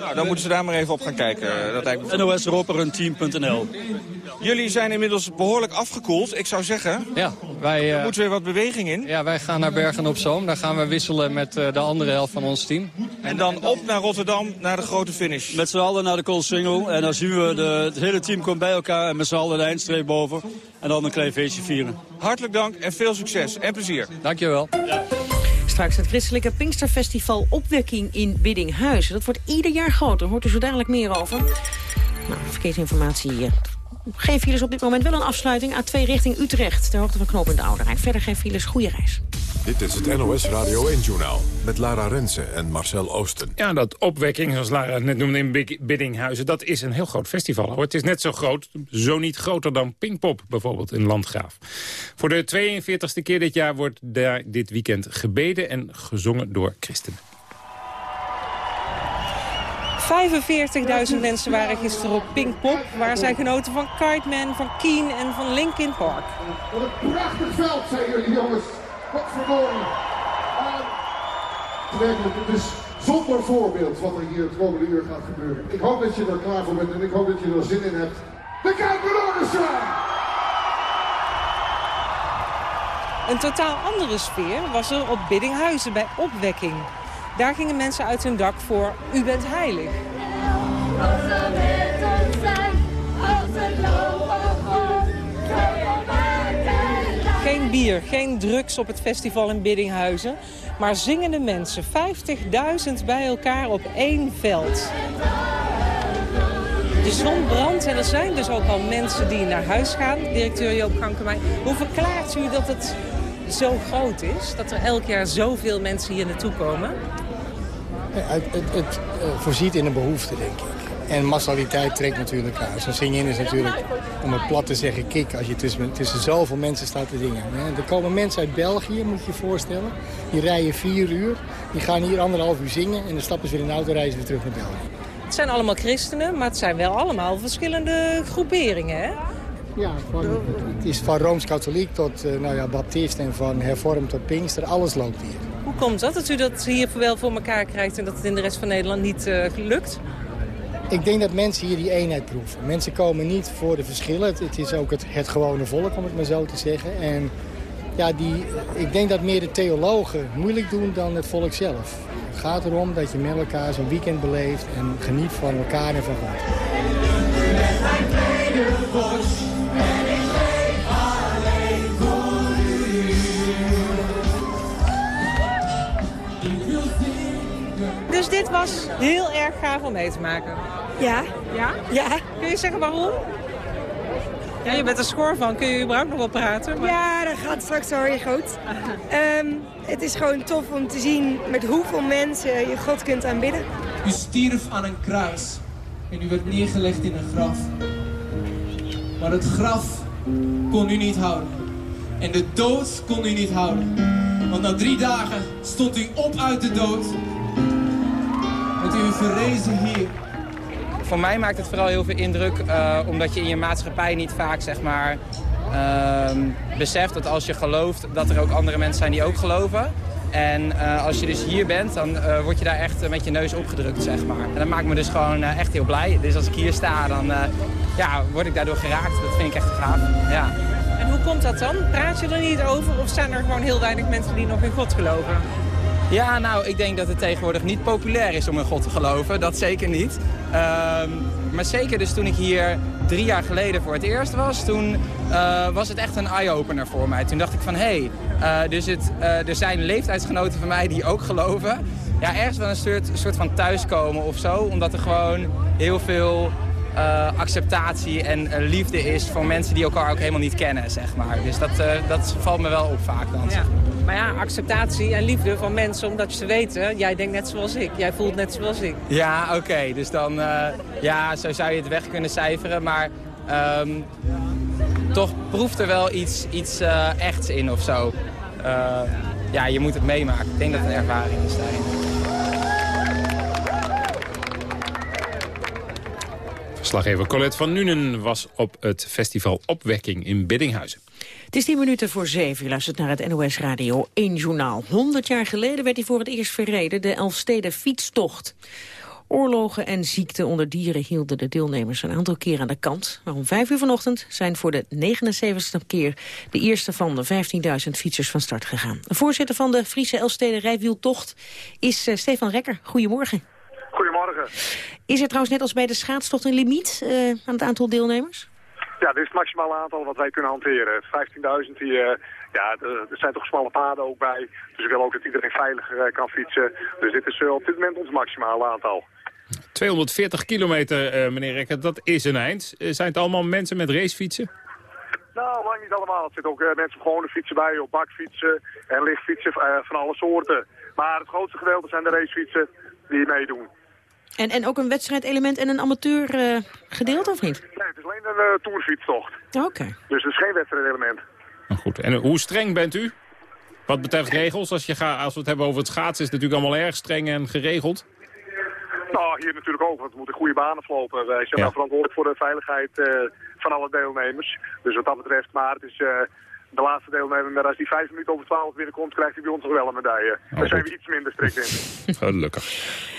nou, dan moeten ze daar maar even op gaan kijken. Dat nosroparunteam.nl. Jullie zijn inmiddels behoorlijk afgekoeld. Ik zou zeggen, ja, wij, er moet weer wat beweging in. Ja, wij gaan naar Bergen op Zoom. Daar gaan we wisselen met de andere helft van ons team. En dan op naar Rotterdam, naar de grote finish. Met z'n allen naar de Koolsingel. En dan zien we, de, het hele team komt bij elkaar en met z'n allen de eindstreep boven. En dan een klein feestje vieren. Hartelijk dank en veel succes en plezier. Dankjewel. Ja. Straks het christelijke Pinksterfestival Opwekking in Biddinghuizen. Dat wordt ieder jaar groter, hoort u zo dadelijk meer over. Nou, verkeersinformatie hier. Geen files op dit moment, wel een afsluiting. A2 richting Utrecht, ter hoogte van knooppunt Oude Verder geen files, goede reis. Dit is het NOS Radio 1-journaal met Lara Rensen en Marcel Oosten. Ja, dat opwekking, zoals Lara net noemde in Biddinghuizen... dat is een heel groot festival. Hoor. Het is net zo groot, zo niet groter dan Pinkpop bijvoorbeeld in Landgraaf. Voor de 42e keer dit jaar wordt daar dit weekend gebeden en gezongen door christenen. 45.000 mensen waren gisteren op Pinkpop... waar zij genoten van Kiteman, van Keen en van Linkin Park. Wat een prachtig veld, zijn jullie jongens. Wat verdorie. werkelijk, het is zonder voorbeeld wat er hier het komende uur gaat gebeuren. Ik hoop dat je er klaar voor bent en ik hoop dat je er zin in hebt. De Kuiper Orchestra! Een totaal andere sfeer was er op Biddinghuizen bij Opwekking. Daar gingen mensen uit hun dak voor U bent heilig. Geen bier, geen drugs op het festival in Biddinghuizen. Maar zingende mensen, 50.000 bij elkaar op één veld. De zon brandt en er zijn dus ook al mensen die naar huis gaan. Directeur Joop Gankenmijn, hoe verklaart u dat het zo groot is? Dat er elk jaar zoveel mensen hier naartoe komen? Het, het, het uh, voorziet in een behoefte, denk ik. En massaliteit trekt natuurlijk aan. Zo'n zingen is natuurlijk, om het plat te zeggen, kick. Als je tussen, tussen zoveel mensen staat te zingen. Er komen mensen uit België, moet je je voorstellen. Die rijden vier uur. Die gaan hier anderhalf uur zingen. En dan stappen ze weer in de auto en reizen weer terug naar België. Het zijn allemaal christenen, maar het zijn wel allemaal verschillende groeperingen, hè? Ja, van, het is van Rooms-Katholiek tot uh, nou ja, Baptist en van hervormd tot Pinkster. Alles loopt hier. Hoe komt dat, dat u dat hier wel voor elkaar krijgt en dat het in de rest van Nederland niet uh, lukt? Ik denk dat mensen hier die eenheid proeven. Mensen komen niet voor de verschillen. Het, is ook het, het gewone volk, om het maar zo te zeggen. En ja, die, ik denk dat meer de theologen moeilijk doen dan het volk zelf. Het gaat erom dat je met elkaar zo'n weekend beleeft en geniet van elkaar en van God. Was heel erg gaaf om mee te maken? Ja. Ja? Ja. Kun je zeggen waarom? Ja, je bent er schoor van. Kun je überhaupt nog wel praten? Maar... Ja, dat gaat straks wel weer goed. Ehm, het is gewoon tof om te zien met hoeveel mensen je God kunt aanbidden. U stierf aan een kruis en u werd neergelegd in een graf. Maar het graf kon u niet houden. En de dood kon u niet houden. Want na drie dagen stond u op uit de dood. Met u verrezen hier. Voor mij maakt het vooral heel veel indruk, uh, omdat je in je maatschappij niet vaak zeg maar, uh, beseft dat als je gelooft, dat er ook andere mensen zijn die ook geloven. En uh, als je dus hier bent, dan uh, word je daar echt met je neus opgedrukt, zeg maar. En dat maakt me dus gewoon echt heel blij. Dus als ik hier sta, dan ja, word ik daardoor geraakt. Dat vind ik echt gaaf, ja. En hoe komt dat dan? Praat je er niet over of zijn er gewoon heel weinig mensen die nog in God geloven? Ja, nou, ik denk dat het tegenwoordig niet populair is om in God te geloven. Dat zeker niet. Um, maar zeker dus toen ik hier drie jaar geleden voor het eerst was... toen uh, was het echt een eye-opener voor mij. Toen dacht ik van, hé, hey, uh, dus het, uh, er zijn leeftijdsgenoten van mij die ook geloven. Ja, ergens wel een soort, soort van thuiskomen of zo. Omdat er gewoon heel veel acceptatie en liefde is voor mensen die elkaar ook helemaal niet kennen, zeg maar. Dus dat, dat valt me wel op vaak dan. Ja. Maar ja, acceptatie en liefde van mensen, omdat ze weten, jij denkt net zoals ik, jij voelt net zoals ik. Ja, oké, dus dan, ja, zo zou je het weg kunnen cijferen, maar um, toch proeft er wel iets, iets echts in of zo. ja, je moet het meemaken. Ik denk dat het een ervaring is daarin. Verslaggever Colette van Nuenen was op het festival Opwekking in Biddinghuizen. Het is 10 minuten voor zeven. U luistert naar het NOS Radio 1 Journaal. 100 jaar geleden werd hij voor het eerst verreden, de Elfsteden fietstocht. Oorlogen en ziekten onder dieren hielden de deelnemers een aantal keer aan de kant. Maar om vijf uur vanochtend zijn voor de 79e keer de eerste van de 15.000 fietsers van start gegaan. De voorzitter van de Friese Elfsteden Rijwieltocht is uh, Stefan Rekker. Goedemorgen. Goedemorgen. Is er trouwens net als bij de schaatstocht een limiet uh, aan het aantal deelnemers? Ja, dit is het maximale aantal wat wij kunnen hanteren. 15.000 die, uh, ja, er zijn toch smalle paden ook bij. Dus we willen ook dat iedereen veilig uh, kan fietsen. Dus dit is op dit moment ons maximale aantal. 240 kilometer, meneer Rekker, dat is een eind. zijn het allemaal mensen met racefietsen? Nou, lang niet allemaal. Er zitten ook mensen op gewone fietsen bij, op bakfietsen en lichtfietsen van alle soorten. Maar het grootste gedeelte zijn de racefietsen die meedoen. En, en ook een wedstrijdelement en een amateur uh, gedeelte, of niet? Nee, het is alleen een uh, toerfietstocht. Oké. Okay. Dus het is geen wedstrijdelement. Nou goed, en hoe streng bent u? Wat betreft regels, als, je gaat, als we het hebben over het schaatsen... is het natuurlijk allemaal erg streng en geregeld. Nou, hier natuurlijk ook, want we moeten goede banen verlopen. Wij zijn ja. verantwoordelijk voor de veiligheid uh, van alle deelnemers. Dus wat dat betreft, maar het is de laatste deelnemer, maar als die vijf minuten over twaalf binnenkomt, krijgt hij bij ons nog wel een medaille. Oh, Daar zijn we iets minder strikt in. Gelukkig.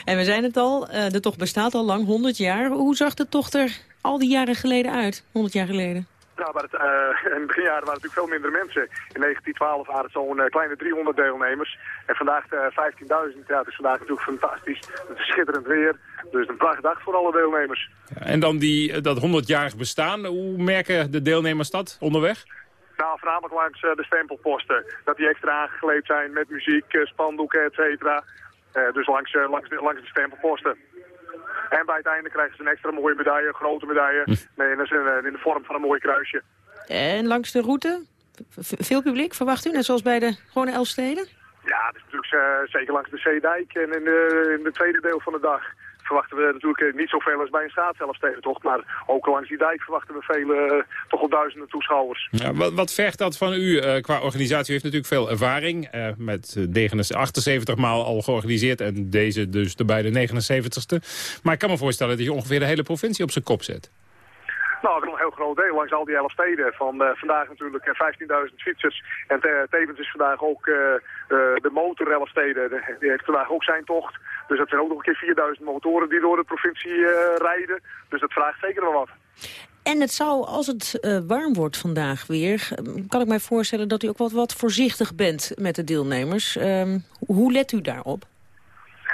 En we zijn het al, uh, de tocht bestaat al lang, 100 jaar. Hoe zag de tocht er al die jaren geleden uit, 100 jaar geleden? Nou, maar het, uh, in de beginjaren waren natuurlijk veel minder mensen. In 1912 waren het zo'n uh, kleine 300 deelnemers. En vandaag uh, 15.000. Ja, het is vandaag natuurlijk fantastisch. Het is schitterend weer. Dus een prachtige dag voor alle deelnemers. Ja, en dan die, dat 100-jarig bestaan. Hoe merken de deelnemers dat onderweg? Nou, voornamelijk langs uh, de stempelposten. Dat die extra aangekleed zijn met muziek, uh, spandoeken, et cetera. Uh, dus langs, langs, de, langs de stempelposten. En bij het einde krijgen ze een extra mooie medaille, een grote medaille. Nee, in, de, in de vorm van een mooi kruisje. En langs de route? Veel publiek, verwacht u? Net zoals bij de gewone Elfsteden? Ja, dat is natuurlijk zeker langs de Zeedijk en in, de, in het tweede deel van de dag verwachten we natuurlijk niet zoveel als bij een schaatselfstedentocht. Maar ook langs die dijk verwachten we vele, toch al duizenden toeschouwers. Ja, wat, wat vergt dat van u uh, qua organisatie? U heeft natuurlijk veel ervaring. Met 78 maal al georganiseerd en deze dus de bij de 79ste. Maar ik kan me voorstellen dat je ongeveer de hele provincie op zijn kop zet. Nou, een heel groot deel langs al die elf steden. Van uh, vandaag natuurlijk 15.000 fietsers. En te, tevens is vandaag ook uh, de motor elf steden. Die heeft vandaag ook zijn tocht. Dus dat zijn ook nog een keer 4000 motoren die door de provincie uh, rijden. Dus dat vraagt zeker wel wat. En het zou, als het uh, warm wordt vandaag weer... kan ik mij voorstellen dat u ook wat, wat voorzichtig bent met de deelnemers. Um, hoe let u daarop?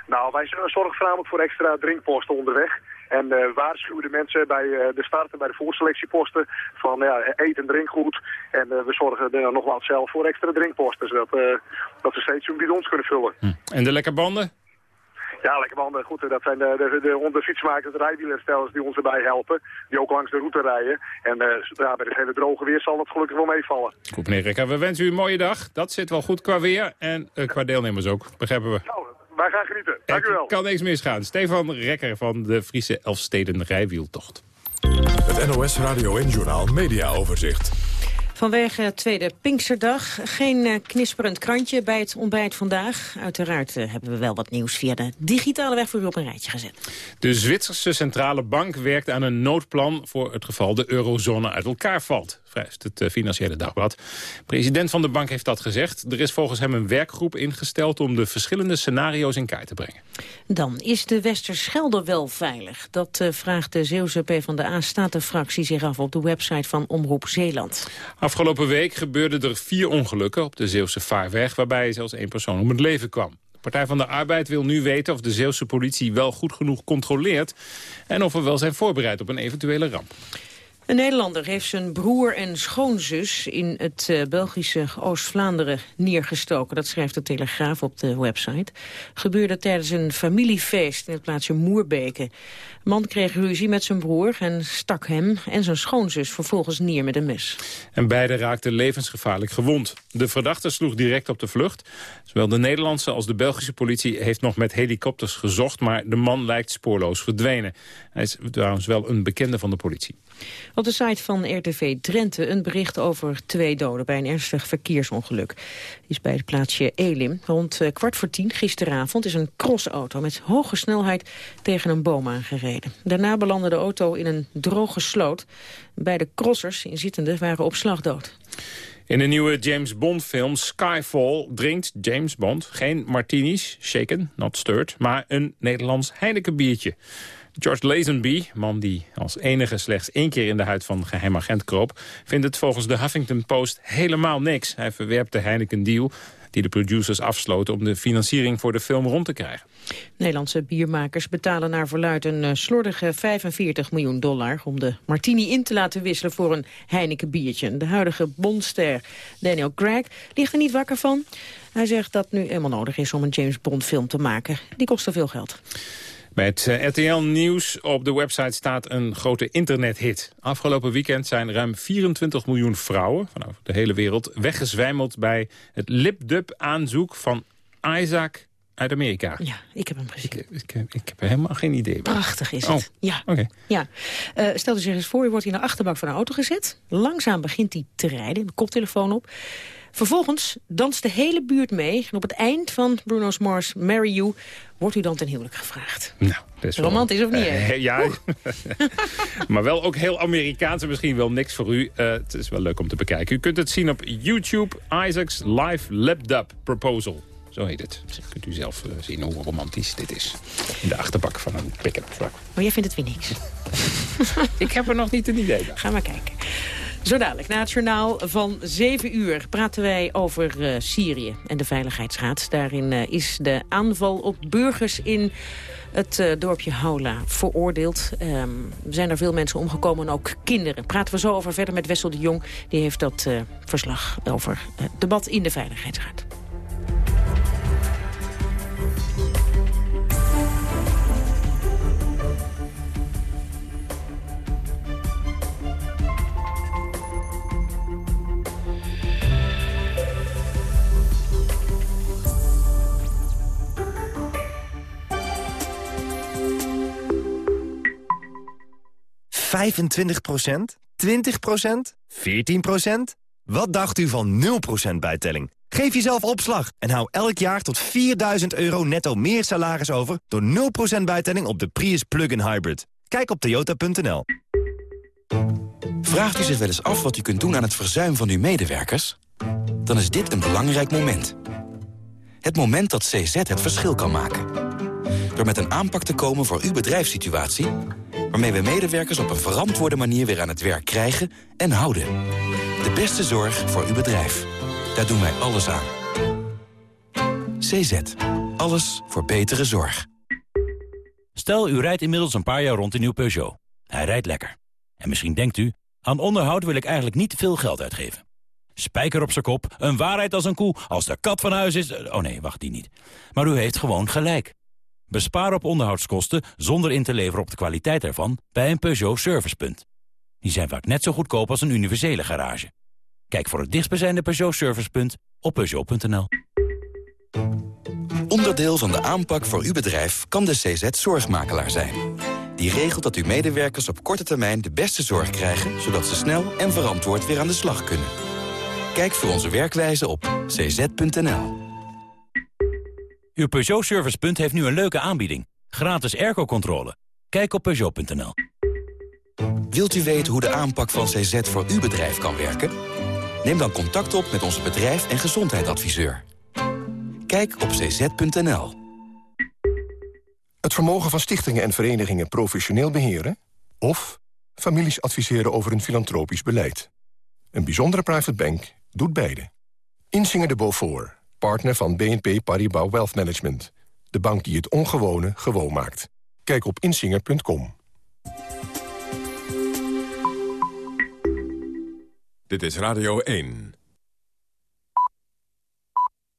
Nou, wij zorgen voornamelijk voor extra drinkposten onderweg. En uh, waarschuwen de mensen bij uh, de start en bij de voorselectieposten van ja, eet en drink goed. En uh, we zorgen er nogmaals zelf voor extra drinkposten, zodat, dat we steeds hun bidons kunnen vullen. Hm. En de lekke banden? Ja, lekker man. Goed, dat zijn de, de, de, onze fietsmakers, de rijwielerstellers die ons erbij helpen. Die ook langs de route rijden. En ja, bij het hele droge weer zal het gelukkig wel meevallen. Goed, meneer Rekker. We wensen u een mooie dag. Dat zit wel goed qua weer en qua deelnemers ook. Begrijpen we. Nou, wij gaan genieten. Dank u wel. kan niks misgaan. Stefan Rekker van de Friese Elfsteden Rijwieltocht. Het NOS Radio en Journaal Media Overzicht. Vanwege tweede Pinksterdag geen uh, knisperend krantje bij het ontbijt vandaag. Uiteraard uh, hebben we wel wat nieuws via de digitale weg voor u op een rijtje gezet. De Zwitserse Centrale Bank werkt aan een noodplan voor het geval de eurozone uit elkaar valt vrijst het eh, Financiële Dagblad. President van de bank heeft dat gezegd. Er is volgens hem een werkgroep ingesteld om de verschillende scenario's in kaart te brengen. Dan is de Westerschelde wel veilig. Dat vraagt de Zeeuwse PvdA-statenfractie zich af op de website van Omroep Zeeland. Afgelopen week gebeurden er vier ongelukken op de Zeeuwse vaarweg... waarbij zelfs één persoon om het leven kwam. De Partij van de Arbeid wil nu weten of de Zeeuwse politie wel goed genoeg controleert... en of we wel zijn voorbereid op een eventuele ramp. Een Nederlander heeft zijn broer en schoonzus in het uh, Belgische Oost-Vlaanderen neergestoken. Dat schrijft de Telegraaf op de website. Gebeurde tijdens een familiefeest in het plaatsje Moerbeke. Een man kreeg ruzie met zijn broer en stak hem en zijn schoonzus vervolgens neer met een mes. En beide raakten levensgevaarlijk gewond. De verdachte sloeg direct op de vlucht. Zowel de Nederlandse als de Belgische politie heeft nog met helikopters gezocht... maar de man lijkt spoorloos verdwenen. Hij is trouwens wel een bekende van de politie. Op de site van RTV Drenthe een bericht over twee doden bij een ernstig verkeersongeluk. Die is bij het plaatsje Elim. Rond eh, kwart voor tien gisteravond is een crossauto met hoge snelheid tegen een boom aangereden. Daarna belandde de auto in een droge sloot. Beide crossers, inzittenden, waren op slag dood. In de nieuwe James Bond film Skyfall drinkt James Bond geen martinis, shaken, not stirred, maar een Nederlands Heineken biertje. George Lazenby, man die als enige slechts één keer in de huid van geheim agent kroop... vindt het volgens de Huffington Post helemaal niks. Hij verwerpt de Heineken-deal die de producers afsloten om de financiering voor de film rond te krijgen. Nederlandse biermakers betalen naar verluid een eh, slordige 45 miljoen dollar... om de martini in te laten wisselen voor een Heineken biertje. De huidige bondster Daniel Craig ligt er niet wakker van. Hij zegt dat nu eenmaal nodig is om een James Bond film te maken. Die kost te veel geld. Bij het eh, RTL Nieuws op de website staat een grote internethit. Afgelopen weekend zijn ruim 24 miljoen vrouwen van over de hele wereld weggezwijmeld bij het lipdub-aanzoek van Isaac uit Amerika. Ja, ik heb hem gezien. Ik, ik, ik heb helemaal geen idee. Prachtig is het. Oh, ja. Okay. ja. Uh, stel je zich eens voor, je wordt in de achterbak van een auto gezet. Langzaam begint hij te rijden, de koptelefoon op. Vervolgens danst de hele buurt mee. En op het eind van Bruno Mars Marry You wordt u dan ten huwelijk gevraagd. Nou, Romantisch of niet? Uh, ja, maar wel ook heel Amerikaans en misschien wel niks voor u. Uh, het is wel leuk om te bekijken. U kunt het zien op YouTube, Isaac's Live Lapdub Proposal. Zo heet het. Dus kunt u zelf uh, zien hoe romantisch dit is. In de achterbak van een pick-up truck. Maar jij vindt het weer niks? Ik heb er nog niet een idee bij. Ga maar kijken. Zo dadelijk, na het journaal van 7 uur praten wij over uh, Syrië en de Veiligheidsraad. Daarin uh, is de aanval op burgers in het uh, dorpje Haula veroordeeld. Um, er zijn er veel mensen omgekomen, ook kinderen. Praten we zo over verder met Wessel de Jong. Die heeft dat verslag over het debat in de Veiligheidsraad. 25% 20% 14% Wat dacht u van 0% bijtelling? Geef jezelf opslag en hou elk jaar tot 4000 euro netto meer salaris over... door 0% bijtelling op de Prius Plug-in Hybrid. Kijk op toyota.nl. Vraagt u zich wel eens af wat u kunt doen aan het verzuim van uw medewerkers? Dan is dit een belangrijk moment. Het moment dat CZ het verschil kan maken. Door met een aanpak te komen voor uw bedrijfssituatie waarmee we medewerkers op een verantwoorde manier weer aan het werk krijgen en houden. De beste zorg voor uw bedrijf. Daar doen wij alles aan. CZ. Alles voor betere zorg. Stel, u rijdt inmiddels een paar jaar rond in uw Peugeot. Hij rijdt lekker. En misschien denkt u, aan onderhoud wil ik eigenlijk niet veel geld uitgeven. Spijker op zijn kop, een waarheid als een koe, als de kat van huis is... Oh nee, wacht, die niet. Maar u heeft gewoon gelijk. Bespaar op onderhoudskosten zonder in te leveren op de kwaliteit ervan bij een Peugeot Servicepunt. Die zijn vaak net zo goedkoop als een universele garage. Kijk voor het dichtstbijzijnde Peugeot Servicepunt op Peugeot.nl. Onderdeel van de aanpak voor uw bedrijf kan de CZ Zorgmakelaar zijn. Die regelt dat uw medewerkers op korte termijn de beste zorg krijgen... zodat ze snel en verantwoord weer aan de slag kunnen. Kijk voor onze werkwijze op cz.nl. Uw Peugeot Servicepunt heeft nu een leuke aanbieding. Gratis airco-controle. Kijk op Peugeot.nl. Wilt u weten hoe de aanpak van CZ voor uw bedrijf kan werken? Neem dan contact op met onze bedrijf- en gezondheidsadviseur. Kijk op cz.nl. Het vermogen van stichtingen en verenigingen professioneel beheren... of families adviseren over een filantropisch beleid. Een bijzondere private bank doet beide. Insinger de Beaufort, partner van BNP Paribas Wealth Management. De bank die het ongewone gewoon maakt. Kijk op insinger.com. Dit is Radio 1.